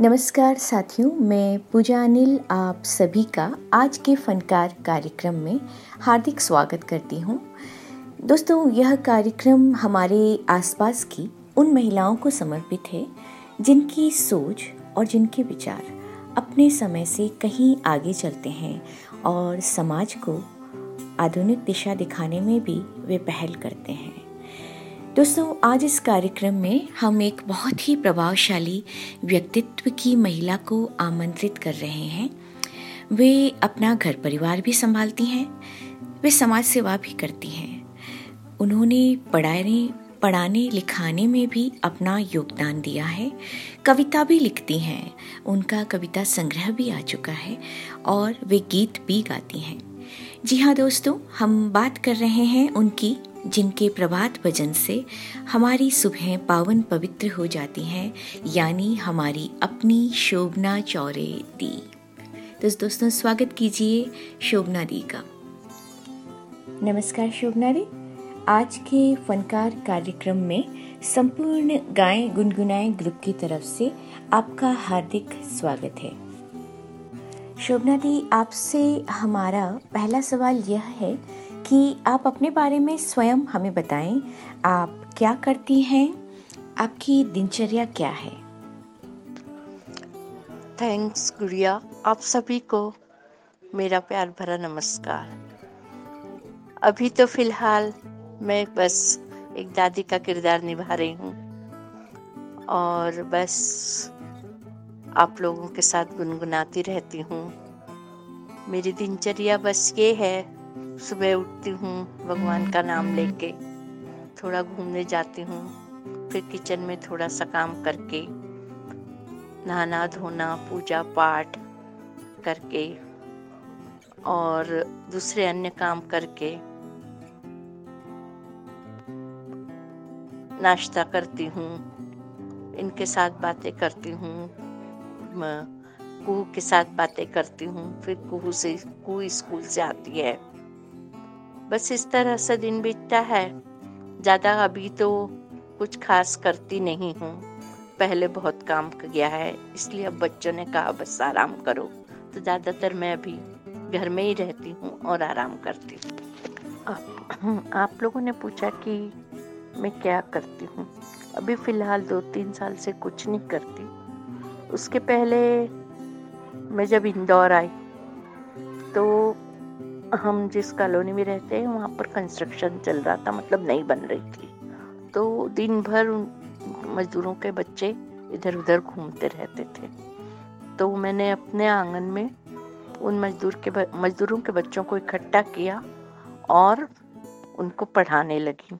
नमस्कार साथियों, मैं पूजा अनिल आप सभी का आज के फनकार कार्यक्रम में हार्दिक स्वागत करती हूँ। दोस्तों, यह कार्यक्रम हमारे आसपास की उन महिलाओं को समर्पित है, जिनकी सोच और जिनके विचार अपने समय से कहीं आगे चलते हैं और समाज को आधुनिक दिशा दिखाने में भी वे पहल करते हैं। दोस्तों, आज इस कार्यक्रम में हम एक बहुत ही प्रभावशाली व्यक्तित्व की महिला को आमंत्रित कर रहे हैं। वे अपना घर परिवार भी संभालती हैं, वे समाज सेवा भी करती हैं। उन्होंने पढ़ाने पढ़ाने, लिखाने में भी अपना योगदान दिया है। कविता भी लिखती हैं, उनका कविता संग्रह भी आ चुका है और वे गीत भी गाती हैं। जी हाँ दोस्तों, हम बात कर रहे हैं उनकी जिनके प्रभात भजन से हमारी सुबह पावन पवित्र हो जाती हैं, यानी हमारी अपनी शोभना चौरे दी। तो दोस्तों, स्वागत कीजिए शोभना दी का। नमस्कार शोभना दी। आज के फनकार कार्यक्रम में संपूर्ण गाय गुनगुनाए ग्रुप की तरफ़ से आपका हार्दिक स्वागत है। शोभना दी, आपसे हमारा पहला सवाल यह है कि आप अपने बारे में स्वयं हमें बताएँ, आप क्या करती हैं, आपकी दिनचर्या क्या है? थैंक्स गुड़िया। आप सभी को मेरा प्यार भरा नमस्कार। अभी तो फ़िलहाल मैं बस एक दादी का किरदार निभा रही हूँ और बस आप लोगों के साथ गुनगुनाती रहती हूँ। मेरी दिनचर्या बस ये है सुबह उठती हूँ, भगवान का नाम लेके। थोड़ा घूमने जाती हूँ, फिर किचन में थोड़ा सा काम करके नहाना धोना पूजा पाठ करके और दूसरे अन्य काम करके नाश्ता करती हूँ, इनके साथ बातें करती हूँ कुहू के साथ बातें करती हूँ, फिर कुहू से, कुहू स्कूल से आती है। बस इस तरह से दिन बीतता है। ज़्यादा अभी तो कुछ खास करती नहीं हूँ। पहले बहुत काम किया है, इसलिए अब बच्चों ने कहा, बस आराम करो। तो ज़्यादातर मैं अभी घर में ही रहती हूँ और आराम करती हूँ। आप लोगों ने पूछा कि मैं क्या करती हूँ। अभी फ़िलहाल दो तीन साल से कुछ नहीं करती। उसके पहले मैं जब इंदौर आई तो हम जिस कॉलोनी में रहते हैं, वहाँ पर कंस्ट्रक्शन चल रहा था मतलब नहीं बन रही थी। तो दिन भर मजदूरों के बच्चे इधर उधर घूमते रहते थे। तो मैंने अपने आँगन में उन मजदूर के मजदूरों के बच्चों को इकट्ठा किया और उनको पढ़ाने लगी।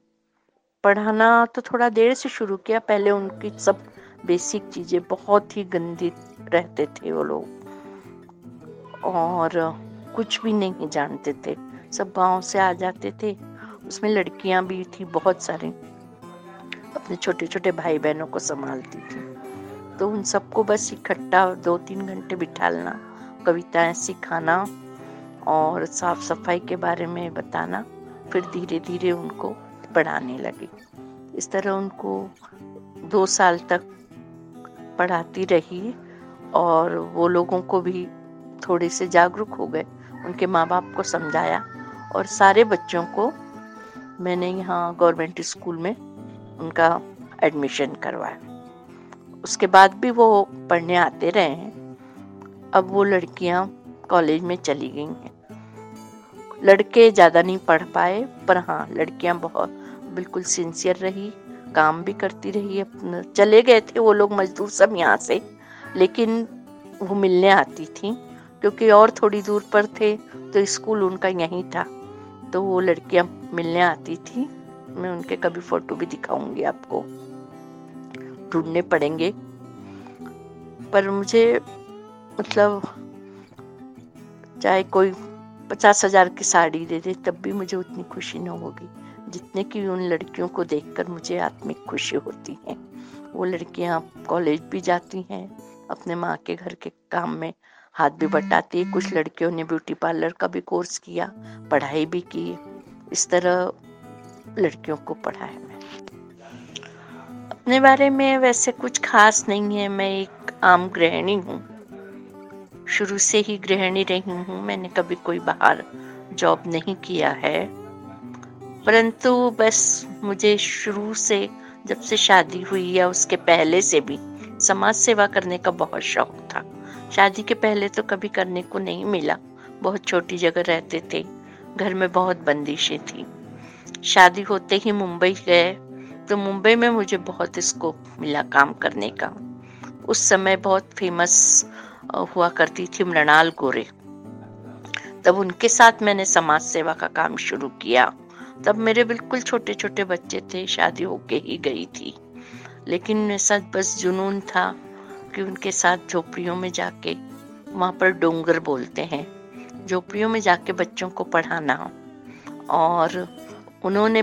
पढ़ाना तो थोड़ा देर से शुरू किया, पहले उनकी सब बेसिक चीज़ें बहुत ही गंदी रहते थे वो लोग। और कुछ भी नहीं जानते थे। सब गाँव से आ जाते थे। उसमें लड़कियाँ भी थी बहुत सारी। अपने छोटे छोटे भाई बहनों को संभालती थी। तो उन सबको बस इकट्ठा दो तीन घंटे बिठालना, कविताएँ सिखाना और साफ़ सफ़ाई के बारे में बताना, फिर धीरे धीरे उनको पढ़ाने लगी। इस तरह उनको दो साल तक पढ़ाती रही और वो लोगों को भी थोड़े से जागरूक हो गए। उनके माँ बाप को समझाया और सारे बच्चों को मैंने यहाँ गवर्नमेंट स्कूल में उनका एडमिशन करवाया। उसके बाद भी वो पढ़ने आते रहे हैं। अब वो लड़कियाँ कॉलेज में चली गई हैं। लड़के ज़्यादा नहीं पढ़ पाए, पर हाँ लड़कियाँ बहुत बिल्कुल सिंसियर रही, काम भी करती रही, अपना चले गए थे वो लोग मजदूर सब यहाँ से, लेकिन वो मिलने आती थी। क्योंकि और थोड़ी दूर पर थे तो स्कूल उनका यहीं था। तो वो लड़कियाँ मिलने आती थी। मैं उनके कभी फ़ोटो भी दिखाऊँगी आपको। ढूँढने पड़ेंगे। पर मुझे मतलब चाहे कोई पचास हज़ार की साड़ी दे दे, तब भी मुझे उतनी खुशी न होगी। जितने की उन लड़कियों को देखकर मुझे आत्मिक खुशी होती है। वो लड़कियाँ कॉलेज भी जाती हैं, अपने माँ के घर के काम में। हाथ भी बटाती है कुछ लड़कियों ने ब्यूटी पार्लर का भी कोर्स किया पढ़ाई भी की। इस तरह लड़कियों को पढ़ाया मैं अपने बारे में वैसे कुछ खास नहीं है मैं एक आम गृहिणी हूँ। शुरू से ही गृहिणी रही हूँ मैंने कभी कोई बाहर जॉब नहीं किया है। परंतु बस मुझे शुरू से जब से शादी हुई या उसके पहले से भी समाज सेवा करने का बहुत शौक था। शादी के पहले तो कभी करने को नहीं मिला। बहुत छोटी जगह रहते थे। घर में बहुत बंदिशें थी। शादी होते ही मुंबई गए तो मुंबई में मुझे बहुत स्कोप मिला काम करने का। उस समय बहुत फ़ेमस हुआ करती थी मृणाल गोरे। तब उनके साथ मैंने समाज सेवा का काम शुरू किया। तब मेरे बिल्कुल छोटे छोटे बच्चे थे, शादी होके ही गई थी। लेकिन मेरे साथ बस जुनून था। कि उनके साथ झोपड़ियों में जाके वहाँ पर डोंगर बोलते हैं। झोपड़ियों में जाके बच्चों को पढ़ाना और उन्होंने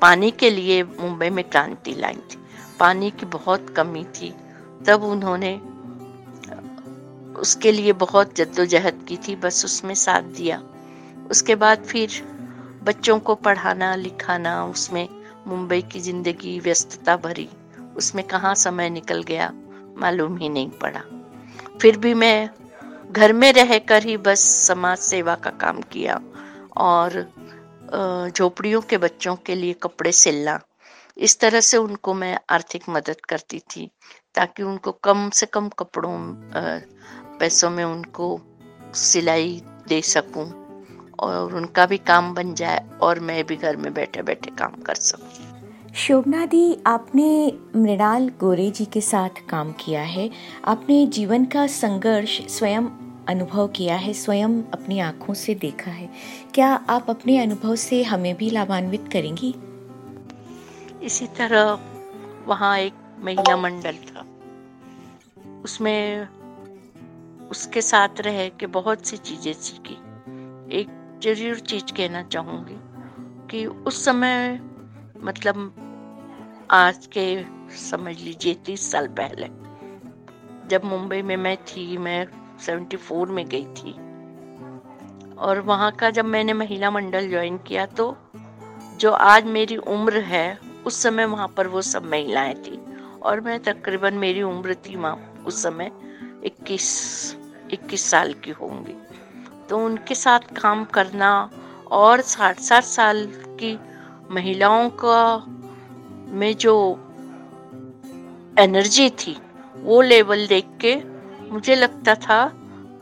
पानी के लिए मुंबई में क्रांति लाई थी। पानी की बहुत कमी थी। तब उन्होंने उसके लिए बहुत जद्दोजहद की थी। बस उसमें साथ दिया। उसके बाद फिर बच्चों को पढ़ाना, लिखाना, उसमें मुंबई की ज़िंदगी व्यस्तता भरी। उसमें कहाँ समय निकल गया? मालूम ही नहीं पड़ा। फिर भी मैं घर में रहकर ही बस समाज सेवा का काम किया और झोपड़ियों के बच्चों के लिए कपड़े सिलना। इस तरह से उनको मैं आर्थिक मदद करती थी ताकि उनको कम से कम कपड़ों पैसों में उनको सिलाई दे सकूँ और उनका भी काम बन जाए और मैं भी घर में बैठे बैठे काम कर सकूँ। शोभना दी, आपने मृणाल गोरे जी के साथ काम किया है। आपने जीवन का संघर्ष स्वयं अनुभव किया है, स्वयं अपनी आँखों से देखा है। क्या आप अपने अनुभव से हमें भी लाभान्वित करेंगी? इसी तरह वहाँ एक महिला मंडल था। उसमें उसके साथ रह के बहुत सी चीज़ें सीखी। एक ज़रूर चीज़ कहना चाहूँगी कि उस समय मतलब आज के, समझ लीजिए, तीस साल पहले। जब मुंबई में मैं थी, मैं सेवेंटी फोर में गई थी। और वहाँ का जब मैंने महिला मंडल ज्वाइन किया तो जो आज मेरी उम्र है, उस समय वहाँ पर वो सब महिलाएँ थी। और मैं तकरीबन मेरी उम्र थी वहाँ, उस समय इक्कीस इक्कीस साल की होंगी। तो उनके साथ काम करना और साठ साठ साल की महिलाओं का में जो एनर्जी थी, वो लेवल देख के मुझे लगता था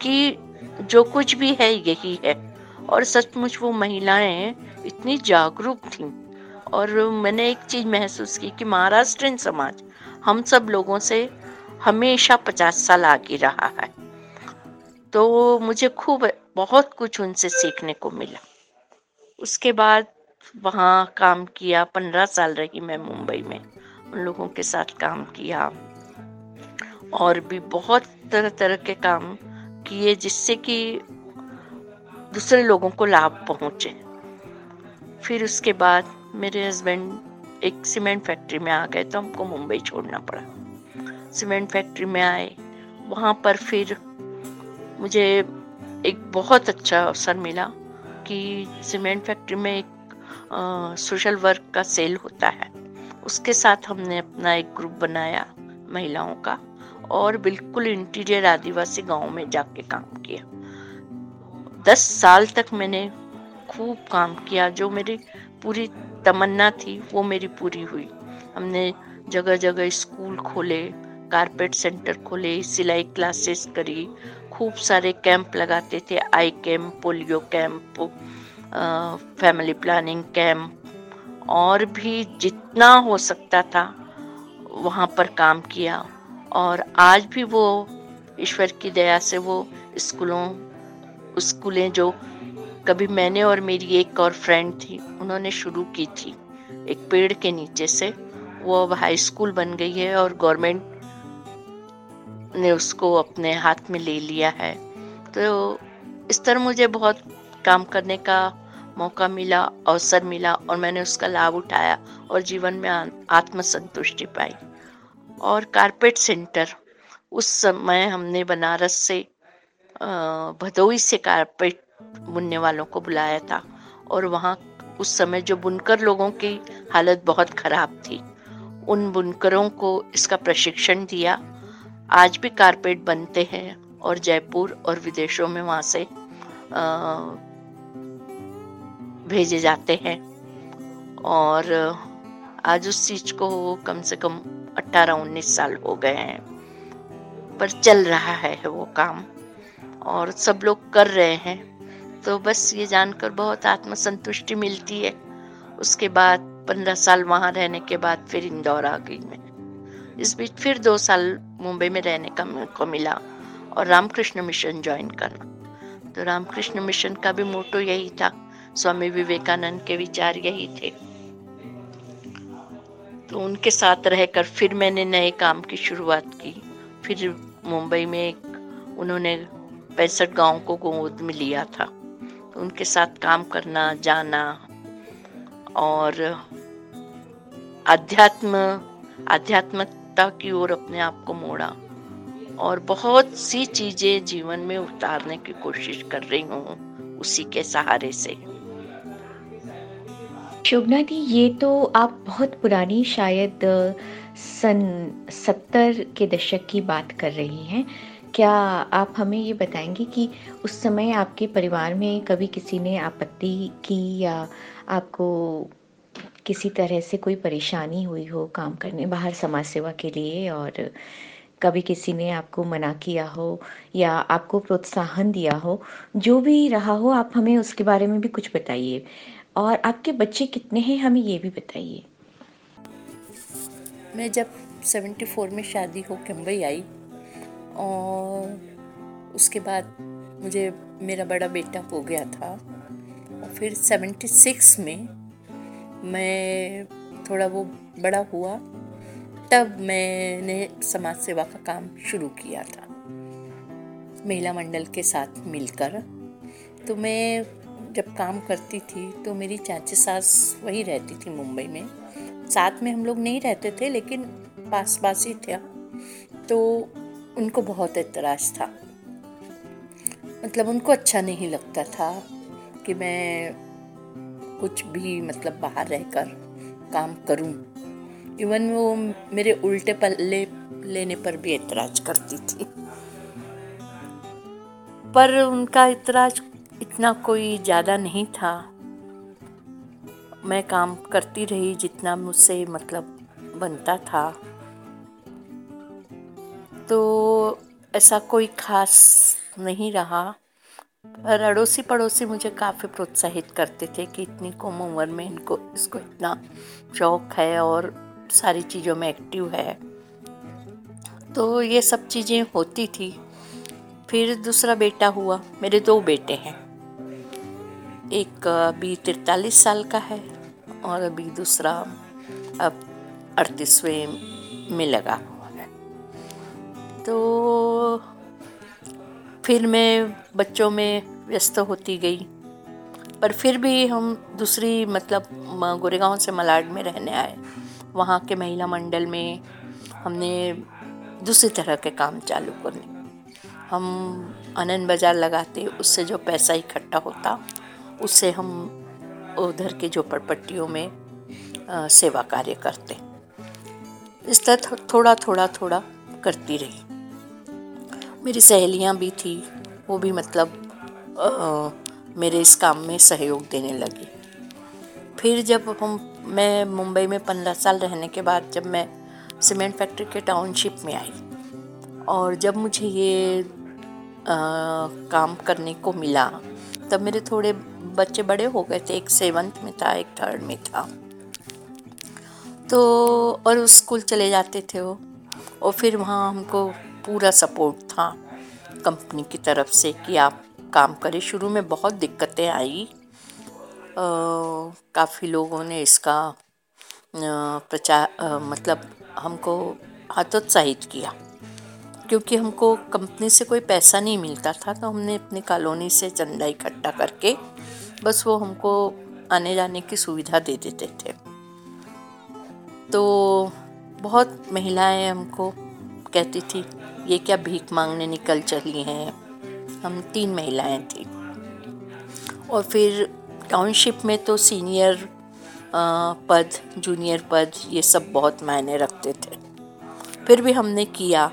कि जो कुछ भी है, यही है। और सचमुच वो महिलाएँ इतनी जागरूक थीं। और मैंने एक चीज़ महसूस की कि महाराष्ट्र समाज हम सब लोगों से हमेशा पचास साल आगे रहा है। तो मुझे खूब बहुत कुछ उनसे सीखने को मिला। उसके बाद वहाँ काम किया, पंद्रह साल रही मैं मुंबई में, उन लोगों के साथ काम किया। और भी बहुत तरह तरह के काम किए जिससे कि दूसरे लोगों को लाभ पहुँचे। फिर उसके बाद मेरे हस्बैंड एक सीमेंट फैक्ट्री में आ गए तो हमको मुंबई छोड़ना पड़ा। सीमेंट फैक्ट्री में आए, वहाँ पर फिर मुझे एक बहुत अच्छा अवसर मिला कि सीमेंट फैक्ट्री में एक सोशल वर्क का सेल होता है। उसके साथ हमने अपना एक ग्रुप बनाया महिलाओं का और बिल्कुल इंटीरियर आदिवासी गाँव में जाके काम किया। दस साल तक मैंने खूब काम किया। जो मेरी पूरी तमन्ना थी, वो मेरी पूरी हुई। हमने जगह जगह स्कूल खोले कारपेट सेंटर खोले, सिलाई क्लासेस करी। खूब सारे कैंप लगाते थे eye camp polio camp family planning camp और भी जितना हो सकता था, वहाँ पर काम किया। और आज भी वो ईश्वर की दया से वो स्कूलों, स्कूलें जो कभी मैंने और मेरी एक और फ्रेंड थी, उन्होंने शुरू की थी। एक पेड़ के नीचे से वो अब हाई स्कूल बन गई है और गवर्नमेंट ने उसको अपने हाथ में ले लिया है। तो इस तरह मुझे बहुत काम करने का मौका मिला, अवसर मिला और मैंने उसका लाभ उठाया और जीवन में आत्मसंतुष्टि पाई। और कारपेट सेंटर, उस समय हमने बनारस से भदोई से कारपेट बुनने वालों को बुलाया था और वहाँ उस समय जो बुनकर लोगों की हालत बहुत खराब थी, उन बुनकरों को इसका प्रशिक्षण दिया। आज भी कारपेट बनते हैं और जयपुर और विदेशों में वहाँ से भेजे जाते हैं। और, आज उस चीज़ को कम से कम 18-19 साल हो गए हैं। पर चल रहा है वो काम। और सब लोग कर रहे हैं। तो बस ये जानकर बहुत आत्मसंतुष्टि मिलती है। उसके बाद पंद्रह साल वहाँ रहने के बाद फिर इंदौर आ गई मैं। इस बीच फिर दो साल मुंबई में रहने का मौका मिला और रामकृष्ण मिशन ज्वाइन करना। तो रामकृष्ण मिशन का भी मोटो यही था स्वामी विवेकानंद के विचार यही थे। तो उनके साथ रहकर फिर मैंने नए काम की शुरुआत की। फिर मुंबई में एक उन्होंने पैंसठ गाँव को गोद में लिया था। तो उनके साथ काम करना, जाना और अध्यात्म, आध्यात्मिकता की ओर अपने आप को मोड़ा और बहुत सी चीज़ें जीवन में उतारने की कोशिश कर रही हूँ उसी के सहारे से। शोभना दी ये तो आप बहुत पुरानी शायद सन सत्तर के दशक की बात कर रही हैं। क्या आप हमें ये बताएँगे कि उस समय आपके परिवार में कभी किसी ने आपत्ति की या आपको किसी तरह से कोई परेशानी हुई हो काम करने, बाहर समाज सेवा के लिए और कभी किसी ने आपको मना किया हो या आपको प्रोत्साहन दिया हो? जो भी रहा हो, आप हमें उसके बारे में भी कुछ बताइए। और आपके बच्चे कितने हैं, हमें ये भी बताइए। मैं जब 74 में शादी हो, मुंबई आई और उसके बाद मुझे मेरा बड़ा बेटा हो गया था और फिर 76 में मैं थोड़ा वो बड़ा हुआ, तब मैंने समाज सेवा का काम शुरू किया था महिला मंडल के साथ मिलकर। तो मैं जब काम करती थी तो मेरी चाची सास वही रहती थी मुंबई में। साथ में हम लोग नहीं रहते थे, लेकिन पास पास ही थे। तो उनको बहुत एतराज़ था। मतलब उनको अच्छा नहीं लगता था कि मैं कुछ भी मतलब बाहर रहकर काम करूँ। इवन वो मेरे उल्टे पल्ले लेने पर भी एतराज़ करती थी। पर उनका इतराज इतना कोई ज़्यादा नहीं था। मैं काम करती रही जितना मुझसे मतलब बनता था। तो ऐसा कोई खास नहीं रहा। पर अड़ोसी पड़ोसी मुझे काफ़ी प्रोत्साहित करते थे कि इतनी कम उम्र में इनको, इसको इतना शौक है और सारी चीज़ों में एक्टिव है। तो ये सब चीज़ें होती थी। फिर दूसरा बेटा हुआ। मेरे दो बेटे हैं। एक अभी तिरतालीस साल का है और अभी दूसरा अब अड़तीसवें में लगा हुआ है। तो फिर मैं बच्चों में व्यस्त होती गई, पर फिर भी हम दूसरी मतलब गोरेगांव से मलाड में रहने आए। वहाँ के महिला मंडल में हमने दूसरी तरह के काम चालू करने। हम आनंद बाज़ार लगाते, उससे जो पैसा इकट्ठा होता उससे हम उधर के झोपड़पट्टियों में आ, सेवा कार्य करते। इस तरह थोड़ा थोड़ा थोड़ा करती रही। मेरी सहेलियाँ भी थी वो भी मतलब आ, मेरे इस काम में सहयोग देने लगी। फिर जब हम मैं मुंबई में पंद्रह साल रहने के बाद जब मैं सीमेंट फैक्ट्री के टाउनशिप में आई और जब मुझे ये आ, काम करने को मिला तब मेरे थोड़े बच्चे बड़े हो गए थे, एक सेवन्थ में था, एक थर्ड में था। तो और उस स्कूल चले जाते थे वो, और फिर वहाँ हमको पूरा सपोर्ट था कंपनी की तरफ़ से कि आप काम करें। शुरू में बहुत दिक्कतें आई। काफ़ी लोगों ने इसका प्रचार मतलब हमको हतोत्साहित किया। क्योंकि हमको कंपनी से कोई पैसा नहीं मिलता था तो हमने अपनी कॉलोनी से चंदा इकट्ठा करके बस वो हमको आने जाने की सुविधा दे देते थे। तो बहुत महिलाएँ हमको कहती थी, ये क्या भीख मांगने निकल चली हैं? हम तीन महिलाएँ थी। और फिर टाउनशिप में तो सीनियर पद जूनियर पद, ये सब बहुत मायने रखते थे। फिर भी हमने किया।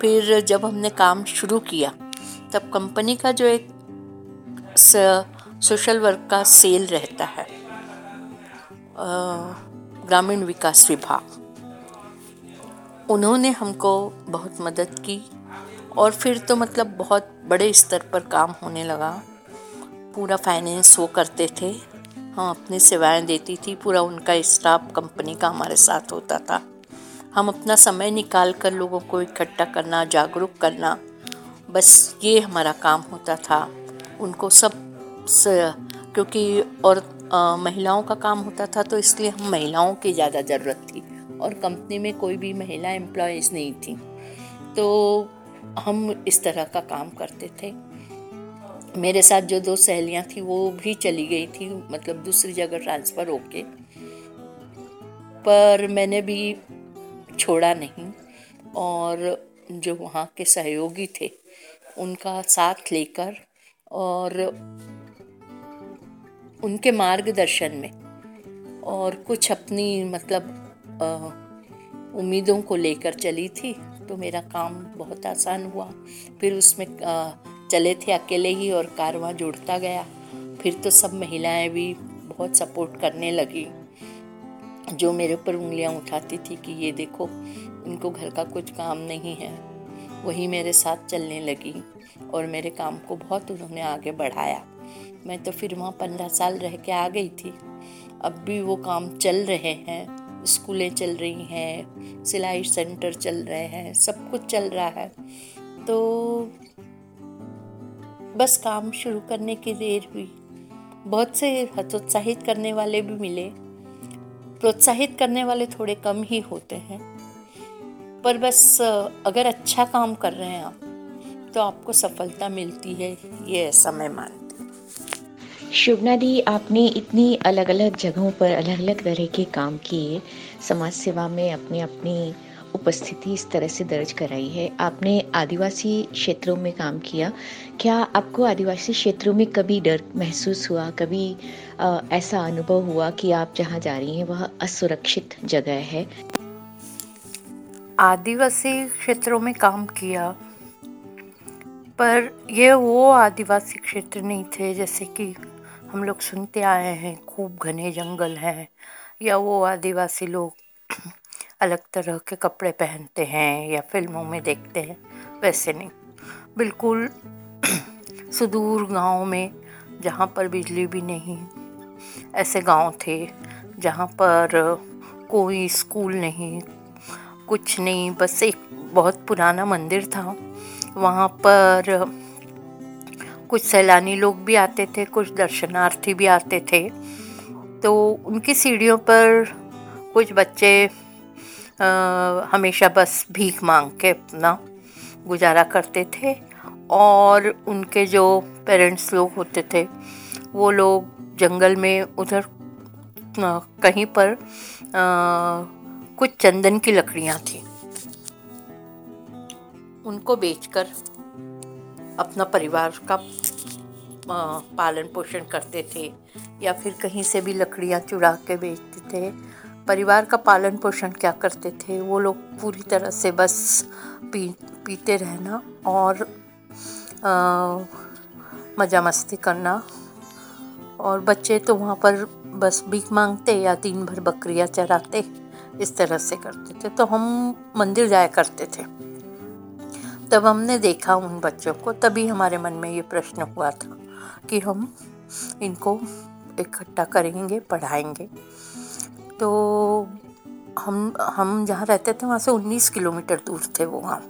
फिर जब हमने काम शुरू किया, तब कंपनी का जो एक सोशल वर्क का सेल रहता है। ग्रामीण विकास विभाग। उन्होंने हमको बहुत मदद की और फिर तो मतलब बहुत बड़े स्तर पर काम होने लगा। पूरा फाइनेंस वो करते थे। हम अपनी सेवाएँ देती थी, पूरा उनका स्टाफ कंपनी का हमारे साथ होता था। हम अपना समय निकाल कर लोगों को इकट्ठा करना, जागरूक करना, बस ये हमारा काम होता था। उनको सब क्योंकि और आ, महिलाओं का काम होता था तो इसलिए हम महिलाओं की ज़्यादा ज़रूरत थी और कंपनी में कोई भी महिला एम्प्लॉयज़ नहीं थी। तो हम इस तरह का काम करते थे। मेरे साथ जो दो सहेलियाँ थी वो भी चली गई थी मतलब दूसरी जगह ट्रांसफ़र होके। पर मैंने भी छोड़ा नहीं और जो वहाँ के सहयोगी थे उनका साथ लेकर और उनके मार्गदर्शन में और कुछ अपनी मतलब उम्मीदों को लेकर चली थी तो मेरा काम बहुत आसान हुआ। फिर उसमें आ, चले थे अकेले ही और कारवां जुड़ता गया। फिर तो सब महिलाएँ भी बहुत सपोर्ट करने लगी जो मेरे ऊपर उंगलियाँ उठाती थी कि ये देखो इनको घर का कुछ काम नहीं है। वही मेरे साथ चलने लगी और मेरे काम को बहुत उन्होंने आगे बढ़ाया। मैं तो फिर वहाँ पंद्रह साल रह के आ गई थी। अब भी वो काम चल रहे हैं। स्कूलें चल रही हैं, सिलाई सेंटर चल रहे हैं, सब कुछ चल रहा है। तो बस काम शुरू करने की देर हुई। बहुत से हतोत्साहित करने वाले भी मिले। प्रोत्साहित करने वाले थोड़े कम ही होते हैं। पर बस, अगर अच्छा काम कर रहे हैं आप तो आपको सफलता मिलती है, ये ऐसा मैं मानती शुभना दी आपने इतनी अलग अलग जगहों पर अलग अलग तरह के काम किए समाज सेवा में अपनी अपनी उपस्थिति इस तरह से दर्ज कराई है। आपने आदिवासी क्षेत्रों में काम किया। क्या आपको आदिवासी क्षेत्रों में कभी डर महसूस हुआ? कभी आ, ऐसा अनुभव हुआ कि आप जहाँ जा रही हैं वह असुरक्षित जगह है? आदिवासी क्षेत्रों में काम किया पर ये वो आदिवासी क्षेत्र नहीं थे जैसे कि हम लोग सुनते आए हैं, खूब घने जंगल हैं, या वो आदिवासी लोग अलग तरह के कपड़े पहनते हैं, या फ़िल्मों में देखते हैं, वैसे नहीं। बिल्कुल सुदूर गाँव में, जहाँ पर बिजली भी नहीं, ऐसे गाँव थे, जहाँ पर कोई स्कूल नहीं, कुछ नहीं, बस एक बहुत पुराना मंदिर था, वहाँ पर कुछ सैलानी लोग भी आते थे कुछ दर्शनार्थी भी आते थे। तो उनकी सीढ़ियों पर कुछ बच्चे आ, हमेशा बस भीख मांग के अपना गुजारा करते थे और उनके जो पेरेंट्स लोग होते थे वो लोग जंगल में उधर कहीं पर आ, कुछ चंदन की लकड़ियाँ थी। उनको बेचकर अपना परिवार का पालन पोषण करते थे या फिर कहीं से भी लकड़ियाँ चुरा के बेचते थे। परिवार का पालन पोषण क्या करते थे, वो लोग पूरी तरह से बस पी, पीते रहना और मज़ा मस्ती करना। और बच्चे तो वहाँ पर बस भीख मांगते या दिन भर बकरियाँ चराते, इस तरह से करते थे। तो हम मंदिर जाया करते थे। तब हमने देखा उन बच्चों को, तभी हमारे मन में ये प्रश्न हुआ था कि हम इनको इकट्ठा करेंगे, पढ़ाएँगे। तो हम हम जहाँ रहते थे, वहाँ से 19 किलोमीटर दूर थे वो वहाँ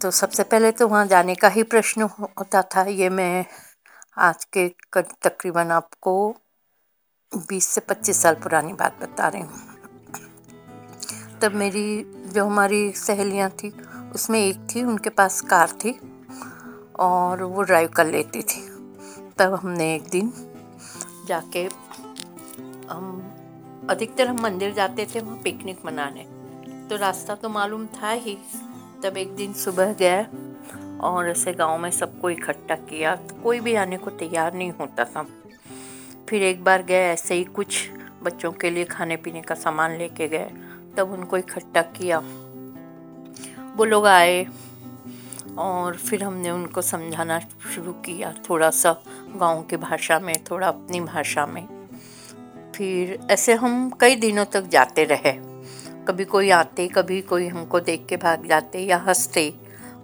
तो सबसे पहले तो वहाँ जाने का ही प्रश्न होता था, ये मैं आज के तकरीबन आपको 20 से 25 साल पुरानी बात बता रही हूँ। तब मेरी, जो हमारी सहेलियाँ थी उसमें एक थी, उनके पास कार थी और वो ड्राइव कर लेती थी। तब हमने एक दिन जाके हम, अधिकतर हम मंदिर जाते थे वहाँ पिकनिक मनाने। तो रास्ता तो मालूम था ही। तब एक दिन सुबह गए और ऐसे गाँव में सबको इकट्ठा किया। तो कोई भी आने को तैयार नहीं होता था। फिर एक बार गए, ऐसे ही कुछ बच्चों के लिए खाने पीने का सामान लेके गए। तब उनको इकट्ठा किया। वो लोग आए और फिर हमने उनको समझाना शुरू किया थोड़ा सा गाँव की भाषा में, थोड़ा अपनी भाषा में। फिर ऐसे हम कई दिनों तक जाते रहे। कभी कोई आते, कभी कोई हमको देख के भाग जाते या हँसते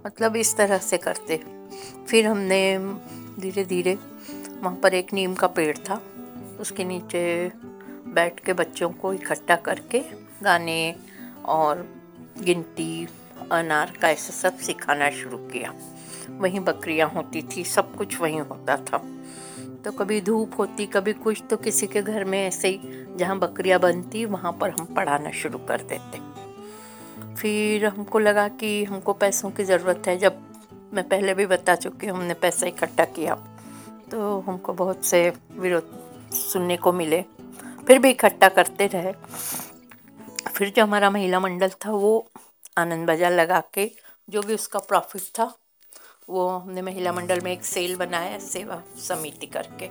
मतलब इस तरह से करते। फिर हमने धीरे धीरे वहाँ पर एक नीम का पेड़ था, उसके नीचे बैठ के बच्चों को इकट्ठा करके गाने और गिनती अनार का ऐसा सब सिखाना शुरू किया। वहीं बकरियाँ होती थी, सब कुछ वहीं होता था। तो कभी धूप होती, कभी कुछ तो किसी के घर में ऐसे ही जहाँ बकरियाँ बनती, वहाँ पर हम पढ़ाना शुरू कर देते। फिर हमको लगा कि हमको पैसों की ज़रूरत है। जब मैं पहले भी बता चुकी हूँ, हमने पैसा इकट्ठा किया। तो हमको बहुत से विरोध सुनने को मिले। फिर भी इकट्ठा करते रहे। फिर जो हमारा महिला मंडल था, वो आनंद बाज़ार लगा के जो भी उसका प्रॉफिट था, वो हमने महिला मंडल में एक सेल बनाया, सेवा समिति करके।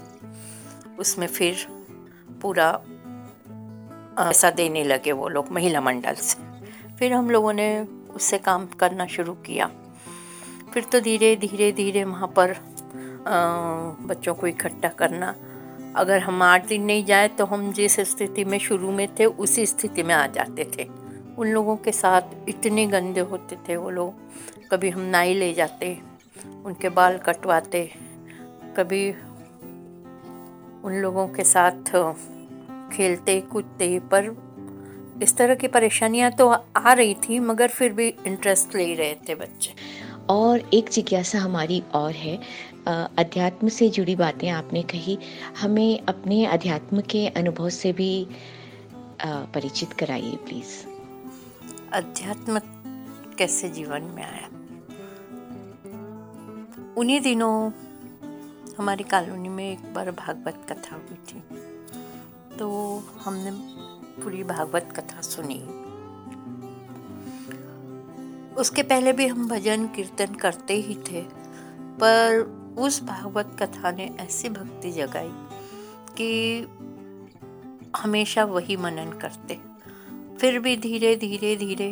उसमें फिर पूरा ऐसा देने लगे वो लोग महिला मंडल से। फिर हम लोगों ने उससे काम करना शुरू किया। फिर तो धीरे धीरे धीरे वहाँ पर बच्चों को इकट्ठा करना। अगर हम आठ दिन नहीं जाए तो हम जिस स्थिति में शुरू में थे, उसी स्थिति में आ जाते थे। उन लोगों के साथ इतने गंदे होते थे वो लोग। कभी हम नाई ले जाते, उनके बाल कटवाते, कभी उन लोगों के साथ खेलते, कूदते, पर इस तरह की परेशानियाँ तो आ रही थी, मगर फिर भी इंटरेस्ट ले रहे थे बच्चे। और एक जिज्ञासा हमारी और है अध्यात्म से जुड़ी बातें आपने कही, हमें अपने अध्यात्म के अनुभव से भी परिचित कराइए प्लीज़ अध्यात्म कैसे जीवन में आया? उन्हीं दिनों हमारी कॉलोनी में एक बार भागवत कथा हुई थी। तो हमने पूरी भागवत कथा सुनी। उसके पहले भी हम भजन कीर्तन करते ही थे, पर उस भागवत कथा ने ऐसी भक्ति जगाई कि हमेशा वही मनन करते। फिर भी धीरे धीरे धीरे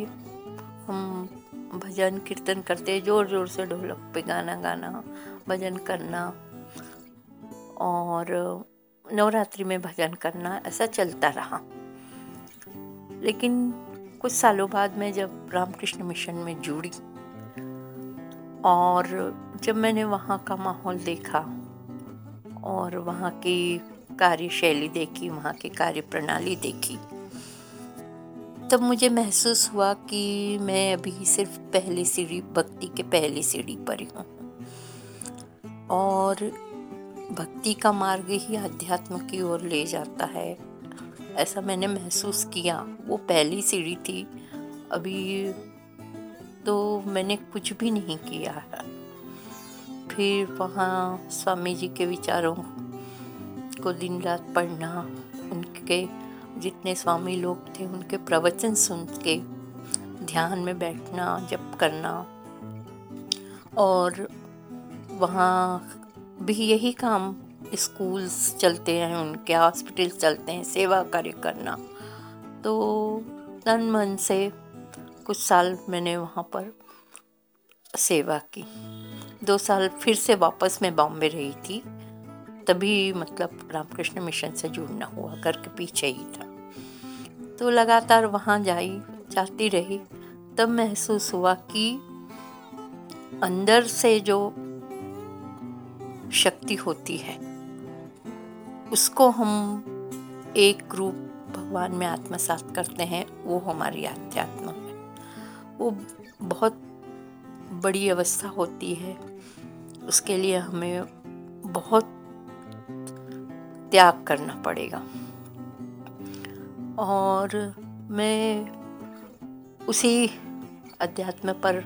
हम भजन कीर्तन करते ज़ोर ज़ोर से ढोलक पे गाना गाना, भजन करना और नवरात्रि में भजन करना, ऐसा चलता रहा। लेकिन कुछ सालों बाद मैं जब रामकृष्ण मिशन में जुड़ी और जब मैंने वहाँ का माहौल देखा और वहाँ की कार्यशैली देखी, वहाँ की कार्य प्रणाली देखी तब मुझे महसूस हुआ कि मैं अभी सिर्फ़ पहली सीढ़ी, भक्ति के पहली सीढ़ी पर ही और भक्ति का मार्ग ही अध्यात्म की ओर ले जाता है। ऐसा मैंने महसूस किया। वो पहली सीढ़ी थी। अभी तो मैंने कुछ भी नहीं किया। है फिर वहाँ स्वामी जी के विचारों को दिन रात पढ़ना, उनके जितने स्वामी लोग थे, उनके प्रवचन सुन के ध्यान में बैठना, जप करना और वहाँ भी यही काम स्कूल्स चलते हैं, उनके हॉस्पिटल चलते हैं, सेवा कार्य करना। तो तन मन से कुछ साल मैंने वहाँ पर सेवा की। दो साल फिर से वापस मैं बॉम्बे रही थी। तभी मतलब रामकृष्ण मिशन से जुड़ना हुआ, घर के पीछे ही था। तो लगातार वहाँ जाई, जाती रही, तब महसूस हुआ कि अंदर से जो शक्ति होती है, उसको हम एक रूप भगवान में आत्मसात करते हैं, वो हमारी आध्यात्म है। वो बहुत बड़ी अवस्था होती है, उसके लिए हमें बहुत त्याग करना पड़ेगा। और मैं उसी अध्यात्म पर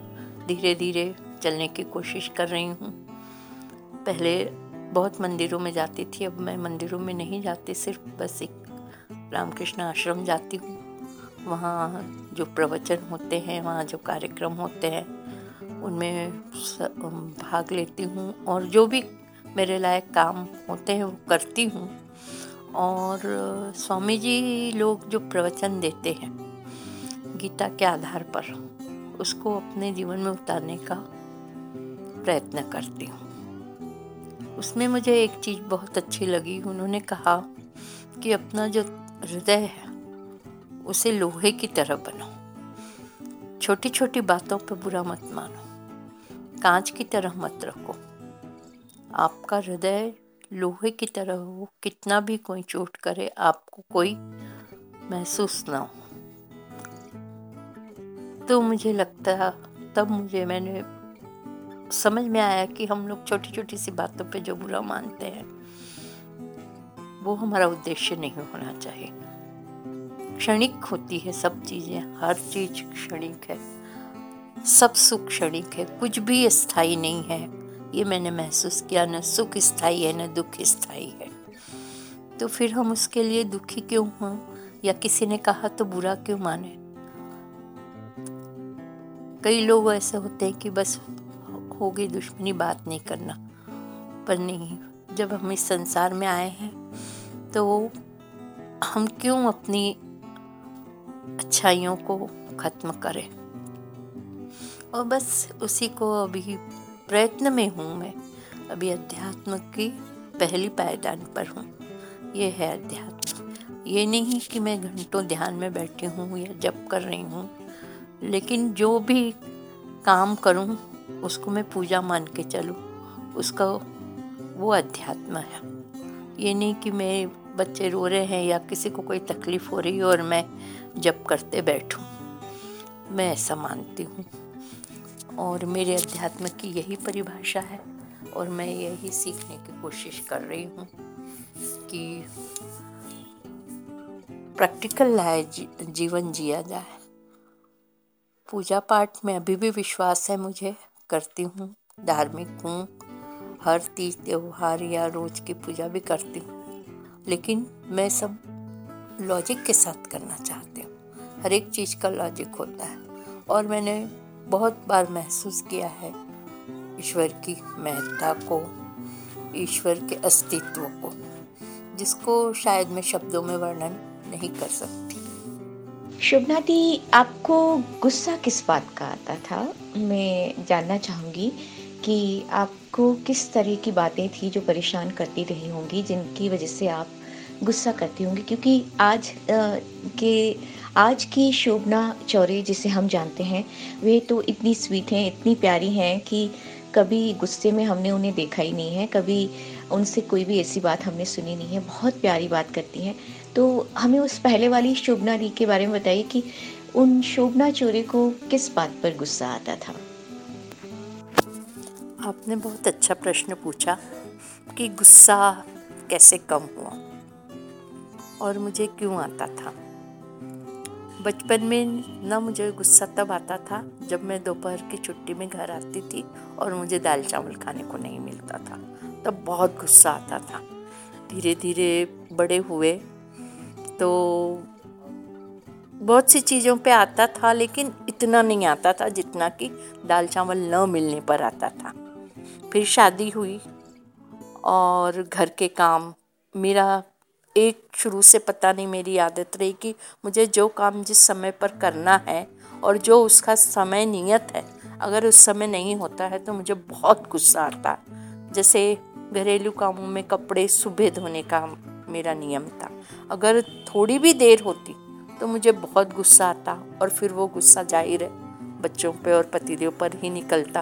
धीरे धीरे चलने की कोशिश कर रही हूँ। पहले बहुत मंदिरों में जाती थी, अब मैं मंदिरों में नहीं जाती, सिर्फ़ बस एक रामकृष्ण आश्रम जाती हूँ। वहाँ जो प्रवचन होते हैं, वहाँ जो कार्यक्रम होते हैं, उनमें भाग लेती हूँ। और जो भी मेरे लायक काम होते हैं, वो करती हूँ। और स्वामी जी लोग जो प्रवचन देते हैं, गीता के आधार पर, उसको अपने जीवन में उतारने का प्रयत्न करती हूँ। उसमें मुझे एक चीज़ बहुत अच्छी लगी। उन्होंने कहा कि अपना जो हृदय है, उसे लोहे की तरह बनो। छोटी छोटी बातों पर बुरा मत मानो। कांच की तरह मत रखो। आपका हृदय लोहे की तरह हो, कितना भी कोई चोट करे, आपको कोई महसूस ना हो। तो मुझे लगता तब मुझे मैंने समझ में आया कि हम लोग छोटी छोटी सी बातों पे जो बुरा मानते हैं, वो हमारा उद्देश्य नहीं होना चाहिए। क्षणिक होती है सब चीज़ें, हर चीज़ क्षणिक है। सब सुख क्षणिक है, कुछ भी स्थायी नहीं है। ये मैंने महसूस किया, न सुख स्थायी है, न दुख स्थायी है। तो फिर हम उसके लिए दुखी क्यों हों? या किसी ने कहा तो बुरा क्यों माने? कई लोग ऐसे होते हैं कि बस हो गई दुश्मनी, बात नहीं करना। पर नहीं, जब हम इस संसार में आए हैं तो हम क्यों अपनी अच्छाइयों को ख़त्म करें? और बस उसी को अभी प्रयत्न में हूँ मैं। अभी अध्यात्म की पहली पायदान पर हूँ। ये है अध्यात्म। ये नहीं कि मैं घंटों ध्यान में बैठी हूँ या जप कर रही हूँ, लेकिन जो भी काम करूँ, उसको मैं पूजा मान के चलूँ। उसका वो अध्यात्म है। ये नहीं कि मैं बच्चे रो रहे हैं या किसी को कोई तकलीफ़ हो रही है और मैं जब करते बैठूं। मैं ऐसा मानती हूँ। और मेरे अध्यात्म की यही परिभाषा है और मैं यही सीखने की कोशिश कर रही हूँ कि प्रैक्टिकल जीवन जिया जाए। पूजा पाठ में अभी भी विश्वास है मुझे, करती हूँ, धार्मिक हूँ, हर तीज त्यौहार या रोज की पूजा भी करती हूँ, लेकिन मैं सब लॉजिक के साथ करना चाहती हूँ। हर एक चीज़ का लॉजिक होता है और मैंने बहुत बार महसूस किया है ईश्वर की महत्ता को ईश्वर के अस्तित्व को जिसको शायद मैं शब्दों में वर्णन नहीं कर सकती। शुभना दी आपको गुस्सा किस बात का आता था? मैं जानना चाहूँगी कि आपको किस तरह की बातें थी जो परेशान करती रही होंगी जिनकी वजह से आप गुस्सा करती होंगी? क्योंकि आज आ, के आज की शोभना चौरे जिसे हम जानते हैं, वे तो इतनी स्वीट हैं, इतनी प्यारी हैं कि कभी गुस्से में हमने उन्हें देखा ही नहीं है, कभी उनसे कोई भी ऐसी बात हमने सुनी नहीं है, बहुत प्यारी बात करती हैं। तो हमें उस पहले वाली शोभना दी के बारे में बताइए कि उन शोभना चोरे को किस बात पर गुस्सा आता था? आपने बहुत अच्छा प्रश्न पूछा कि गुस्सा कैसे कम हुआ और मुझे क्यों आता था। बचपन में ना मुझे गुस्सा तब आता था जब मैं दोपहर की छुट्टी में घर आती थी और मुझे दाल चावल खाने को नहीं मिलता था। तब बहुत गुस्सा आता था। धीरे धीरे बड़े हुए तो बहुत सी चीज़ों पे आता था लेकिन इतना नहीं आता था जितना कि दाल चावल न मिलने पर आता था। फिर शादी हुई और घर के काम, मेरा एक शुरू से पता नहीं, मेरी आदत रही कि मुझे जो काम जिस समय पर करना है और जो उसका समय नियत है, अगर उस समय नहीं होता है तो मुझे बहुत गुस्सा आता जैसे घरेलू कामों में कपड़े सुबह धोने का मेरा नियम था। अगर थोड़ी भी देर होती तो मुझे बहुत गुस्सा आता और फिर वो गुस्सा ज़ाहिर है, बच्चों पे और पतिदेव पर ही निकलता।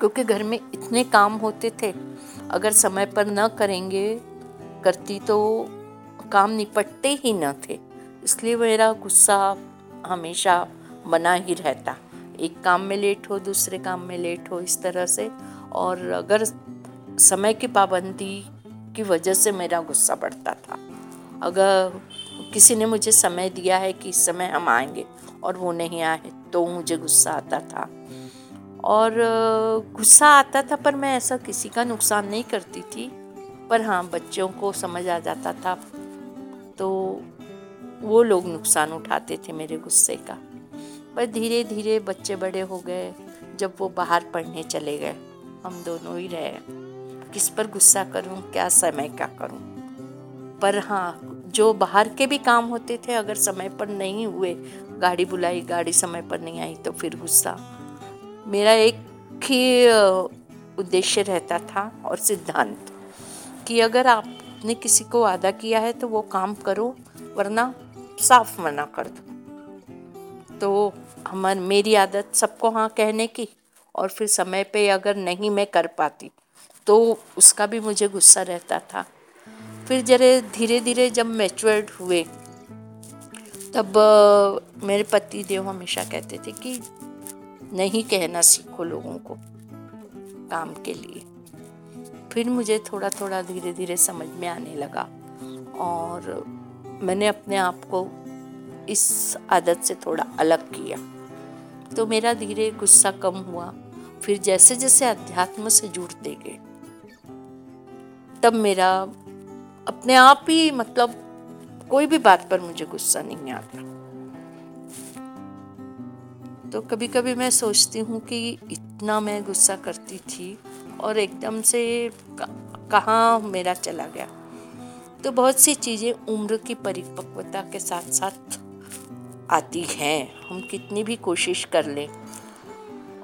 क्योंकि घर में इतने काम होते थे, अगर समय पर न करेंगे करती तो काम निपटते ही न थे। इसलिए मेरा गुस्सा हमेशा बना ही रहता। एक काम में लेट हो, दूसरे काम में लेट हो, इस तरह से। और अगर समय की पाबंदी की वजह से मेरा गुस्सा बढ़ता था। अगर किसी ने मुझे समय दिया है कि इस समय हम आएँगे और वो नहीं आए तो मुझे गुस्सा आता था। और, गुस्सा आता था पर मैं ऐसा किसी का नुकसान नहीं करती थी। पर हाँ बच्चों को समझ आ जाता था। तो वो लोग नुकसान उठाते थे मेरे गुस्से का। पर धीरे धीरे बच्चे बड़े हो गए, जब वो बाहर पढ़ने चले गए। हम दोनों ही रहे। किस पर गुस्सा करूँ, क्या समय क्या करूँ? पर हाँ जो बाहर के भी काम होते थे, अगर समय पर नहीं हुए, गाड़ी बुलाई, गाड़ी समय पर नहीं आई तो फिर गुस्सा। मेरा एक ही उद्देश्य रहता था और सिद्धांत। कि अगर आपने किसी को वादा किया है तो वो काम करो, वरना साफ़ मना कर दो। तो हमार, मेरी आदत सबको हाँ कहने की, और फिर समय पे अगर नहीं मैं कर पाती तो उसका भी मुझे गुस्सा रहता था। फिर जरे धीरे धीरे जब मैचुअर्ड हुए, तब मेरे पति देव हमेशा कहते थे कि, नहीं कहना सीखो लोगों को काम के लिए। फिर मुझे थोड़ा थोड़ा धीरे धीरे समझ में आने लगा। और मैंने अपने आप को इस आदत से थोड़ा अलग किया। तो मेरा धीरे गुस्सा कम हुआ। फिर जैसे जैसे अध्यात्म से जुड़ते गए, तब मेरा अपने आप ही मतलब कोई भी बात पर मुझे गुस्सा नहीं आता। तो कभी कभी मैं सोचती हूँ कि इतना मैं गुस्सा करती थी और एकदम से कहाँ मेरा चला गया। तो बहुत सी चीज़ें उम्र की परिपक्वता के साथ साथ आती हैं। हम कितनी भी कोशिश कर लें।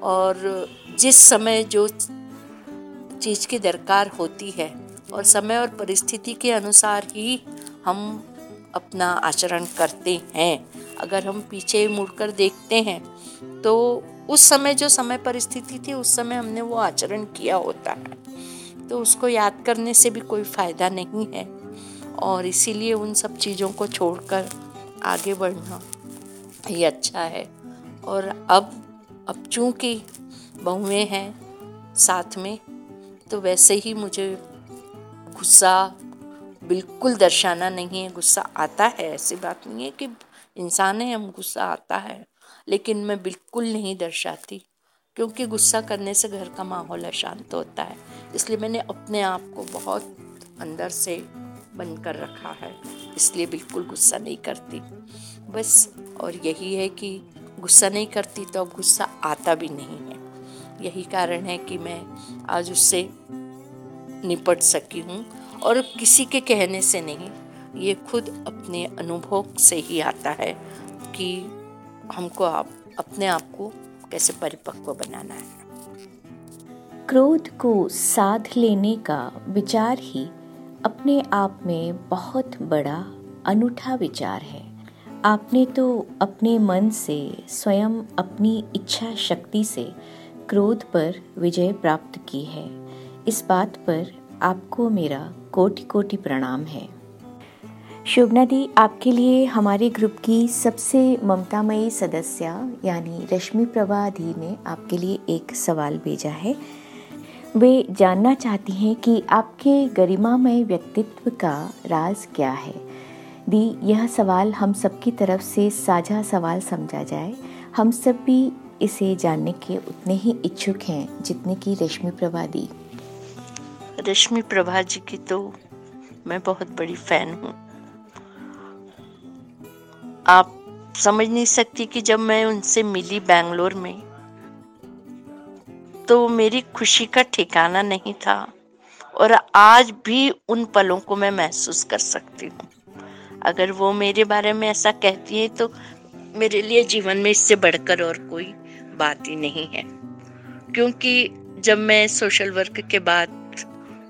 और जिस समय जो चीज़ की दरकार होती है और समय और परिस्थिति के अनुसार ही हम अपना आचरण करते हैं। अगर हम पीछे मुड़कर देखते हैं तो उस समय जो समय परिस्थिति थी, उस समय हमने वो आचरण किया होता है। तो उसको याद करने से भी कोई फ़ायदा नहीं है। और इसीलिए उन सब चीज़ों को छोड़कर आगे बढ़ना ही अच्छा है। और अब अब चूँकि बहुएँ हैं साथ में तो वैसे ही मुझे गुस्सा बिल्कुल दर्शाना नहीं है, गुस्सा आता है, ऐसी बात नहीं है कि इंसान है, हम गुस्सा आता है। लेकिन मैं बिल्कुल नहीं दर्शाती, क्योंकि गुस्सा करने से घर का माहौल अशांत होता है। इसलिए मैंने अपने आप को बहुत अंदर से बंद कर रखा है, इसलिए बिल्कुल गुस्सा नहीं करती। बस, और यही है कि गुस्सा नहीं करती तो अब गुस्सा आता भी नहीं है। यही कारण है कि मैं आज उससे निपट सकी हूँ, और किसी के कहने से नहीं, ये खुद अपने अनुभव से ही आता है कि हमको आप, अपने आप को कैसे परिपक्व बनाना है। क्रोध को साध लेने का विचार ही अपने आप में बहुत बड़ा अनूठा विचार है। आपने तो अपने मन से, स्वयं अपनी इच्छा शक्ति से क्रोध पर विजय प्राप्त की है। इस बात पर आपको मेरा कोटि कोटि प्रणाम है। शोभना दी, आपके लिए हमारे ग्रुप की सबसे ममतामयी सदस्य, यानी रश्मि प्रभा दी ने आपके लिए एक सवाल भेजा है। वे जानना चाहती हैं कि आपके गरिमामय व्यक्तित्व का राज क्या है। दी, यह सवाल हम सबकी तरफ़ से साझा सवाल समझा जाए। हम सब भी इसे जानने के उतने ही इच्छुक हैं जितने की रश्मि प्रभा दी। रश्मि प्रभा जी की तो मैं बहुत बड़ी फ़ैन हूँ। आप समझ नहीं सकती कि जब मैं उनसे मिली बैंगलोर में तो मेरी खुशी का ठिकाना नहीं था और आज भी उन पलों को मैं महसूस कर सकती हूँ। अगर वो मेरे बारे में ऐसा कहती है तो मेरे लिए जीवन में इससे बढ़कर और कोई बात ही नहीं है। क्योंकि जब मैं सोशल वर्क के बाद,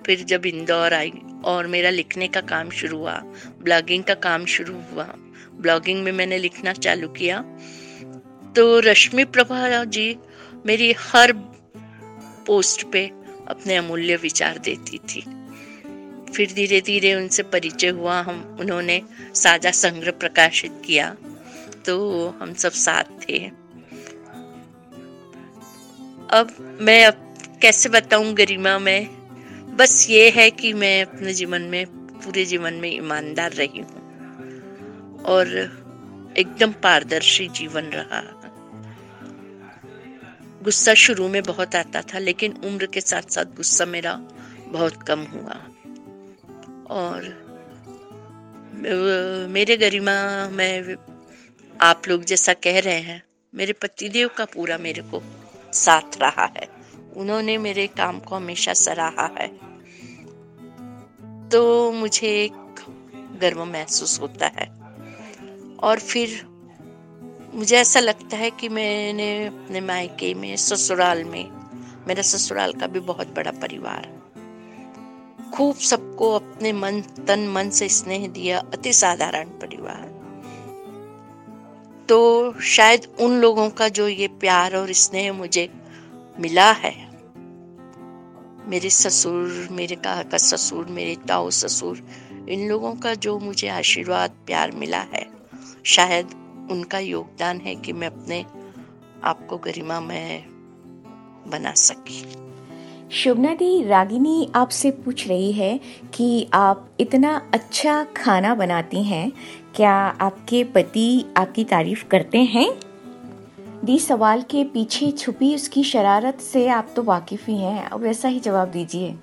फिर जब इंदौर आई और मेरा लिखने का काम शुरू हुआ, ब्लॉगिंग का काम शुरू हुआ ब्लॉगिंग में मैंने लिखना चालू किया। तो रश्मि प्रभा जी मेरी हर पोस्ट पे अपने अमूल्य विचार देती थी। फिर धीरे धीरे उनसे परिचय हुआ, हम, उन्होंने साझा संग्रह प्रकाशित किया। तो हम सब साथ थे। अब मैं अब कैसे बताऊँ गरिमा में? बस ये है कि मैं अपने जीवन में, पूरे जीवन में ईमानदार रही हूँ। और एकदम पारदर्शी जीवन रहा। गुस्सा शुरू में बहुत आता था, लेकिन उम्र के साथ साथ गुस्सा मेरा बहुत कम हुआ। और मेरे गरिमा, में आप लोग जैसा कह रहे हैं, मेरे पतिदेव का पूरा मेरे को साथ रहा है। उन्होंने मेरे काम को हमेशा सराहा है। तो मुझे एक गर्व महसूस होता है। और फिर मुझे ऐसा लगता है कि मैंने अपने मायके में, ससुराल में, मेरा ससुराल का भी बहुत बड़ा परिवार, खूब सबको अपने मन, तन, मन से स्नेह दिया, अति साधारण परिवार। तो शायद उन लोगों का जो ये प्यार और स्नेह मुझे मिला है, मेरे ससुर, मेरे कहा का ससुर, मेरे ताऊ ससुर, इन लोगों का जो मुझे आशीर्वाद, प्यार मिला है शायद उनका योगदान है कि मैं अपने आप को गरिमा में बना सकी। शुभना दी रागिनी आपसे पूछ रही है कि आप इतना अच्छा खाना बनाती हैं क्या आपके पति आपकी तारीफ़ करते हैं? दी सवाल के पीछे छुपी उसकी शरारत से आप तो वाकिफ ही हैं अब वैसा ही जवाब दीजिए।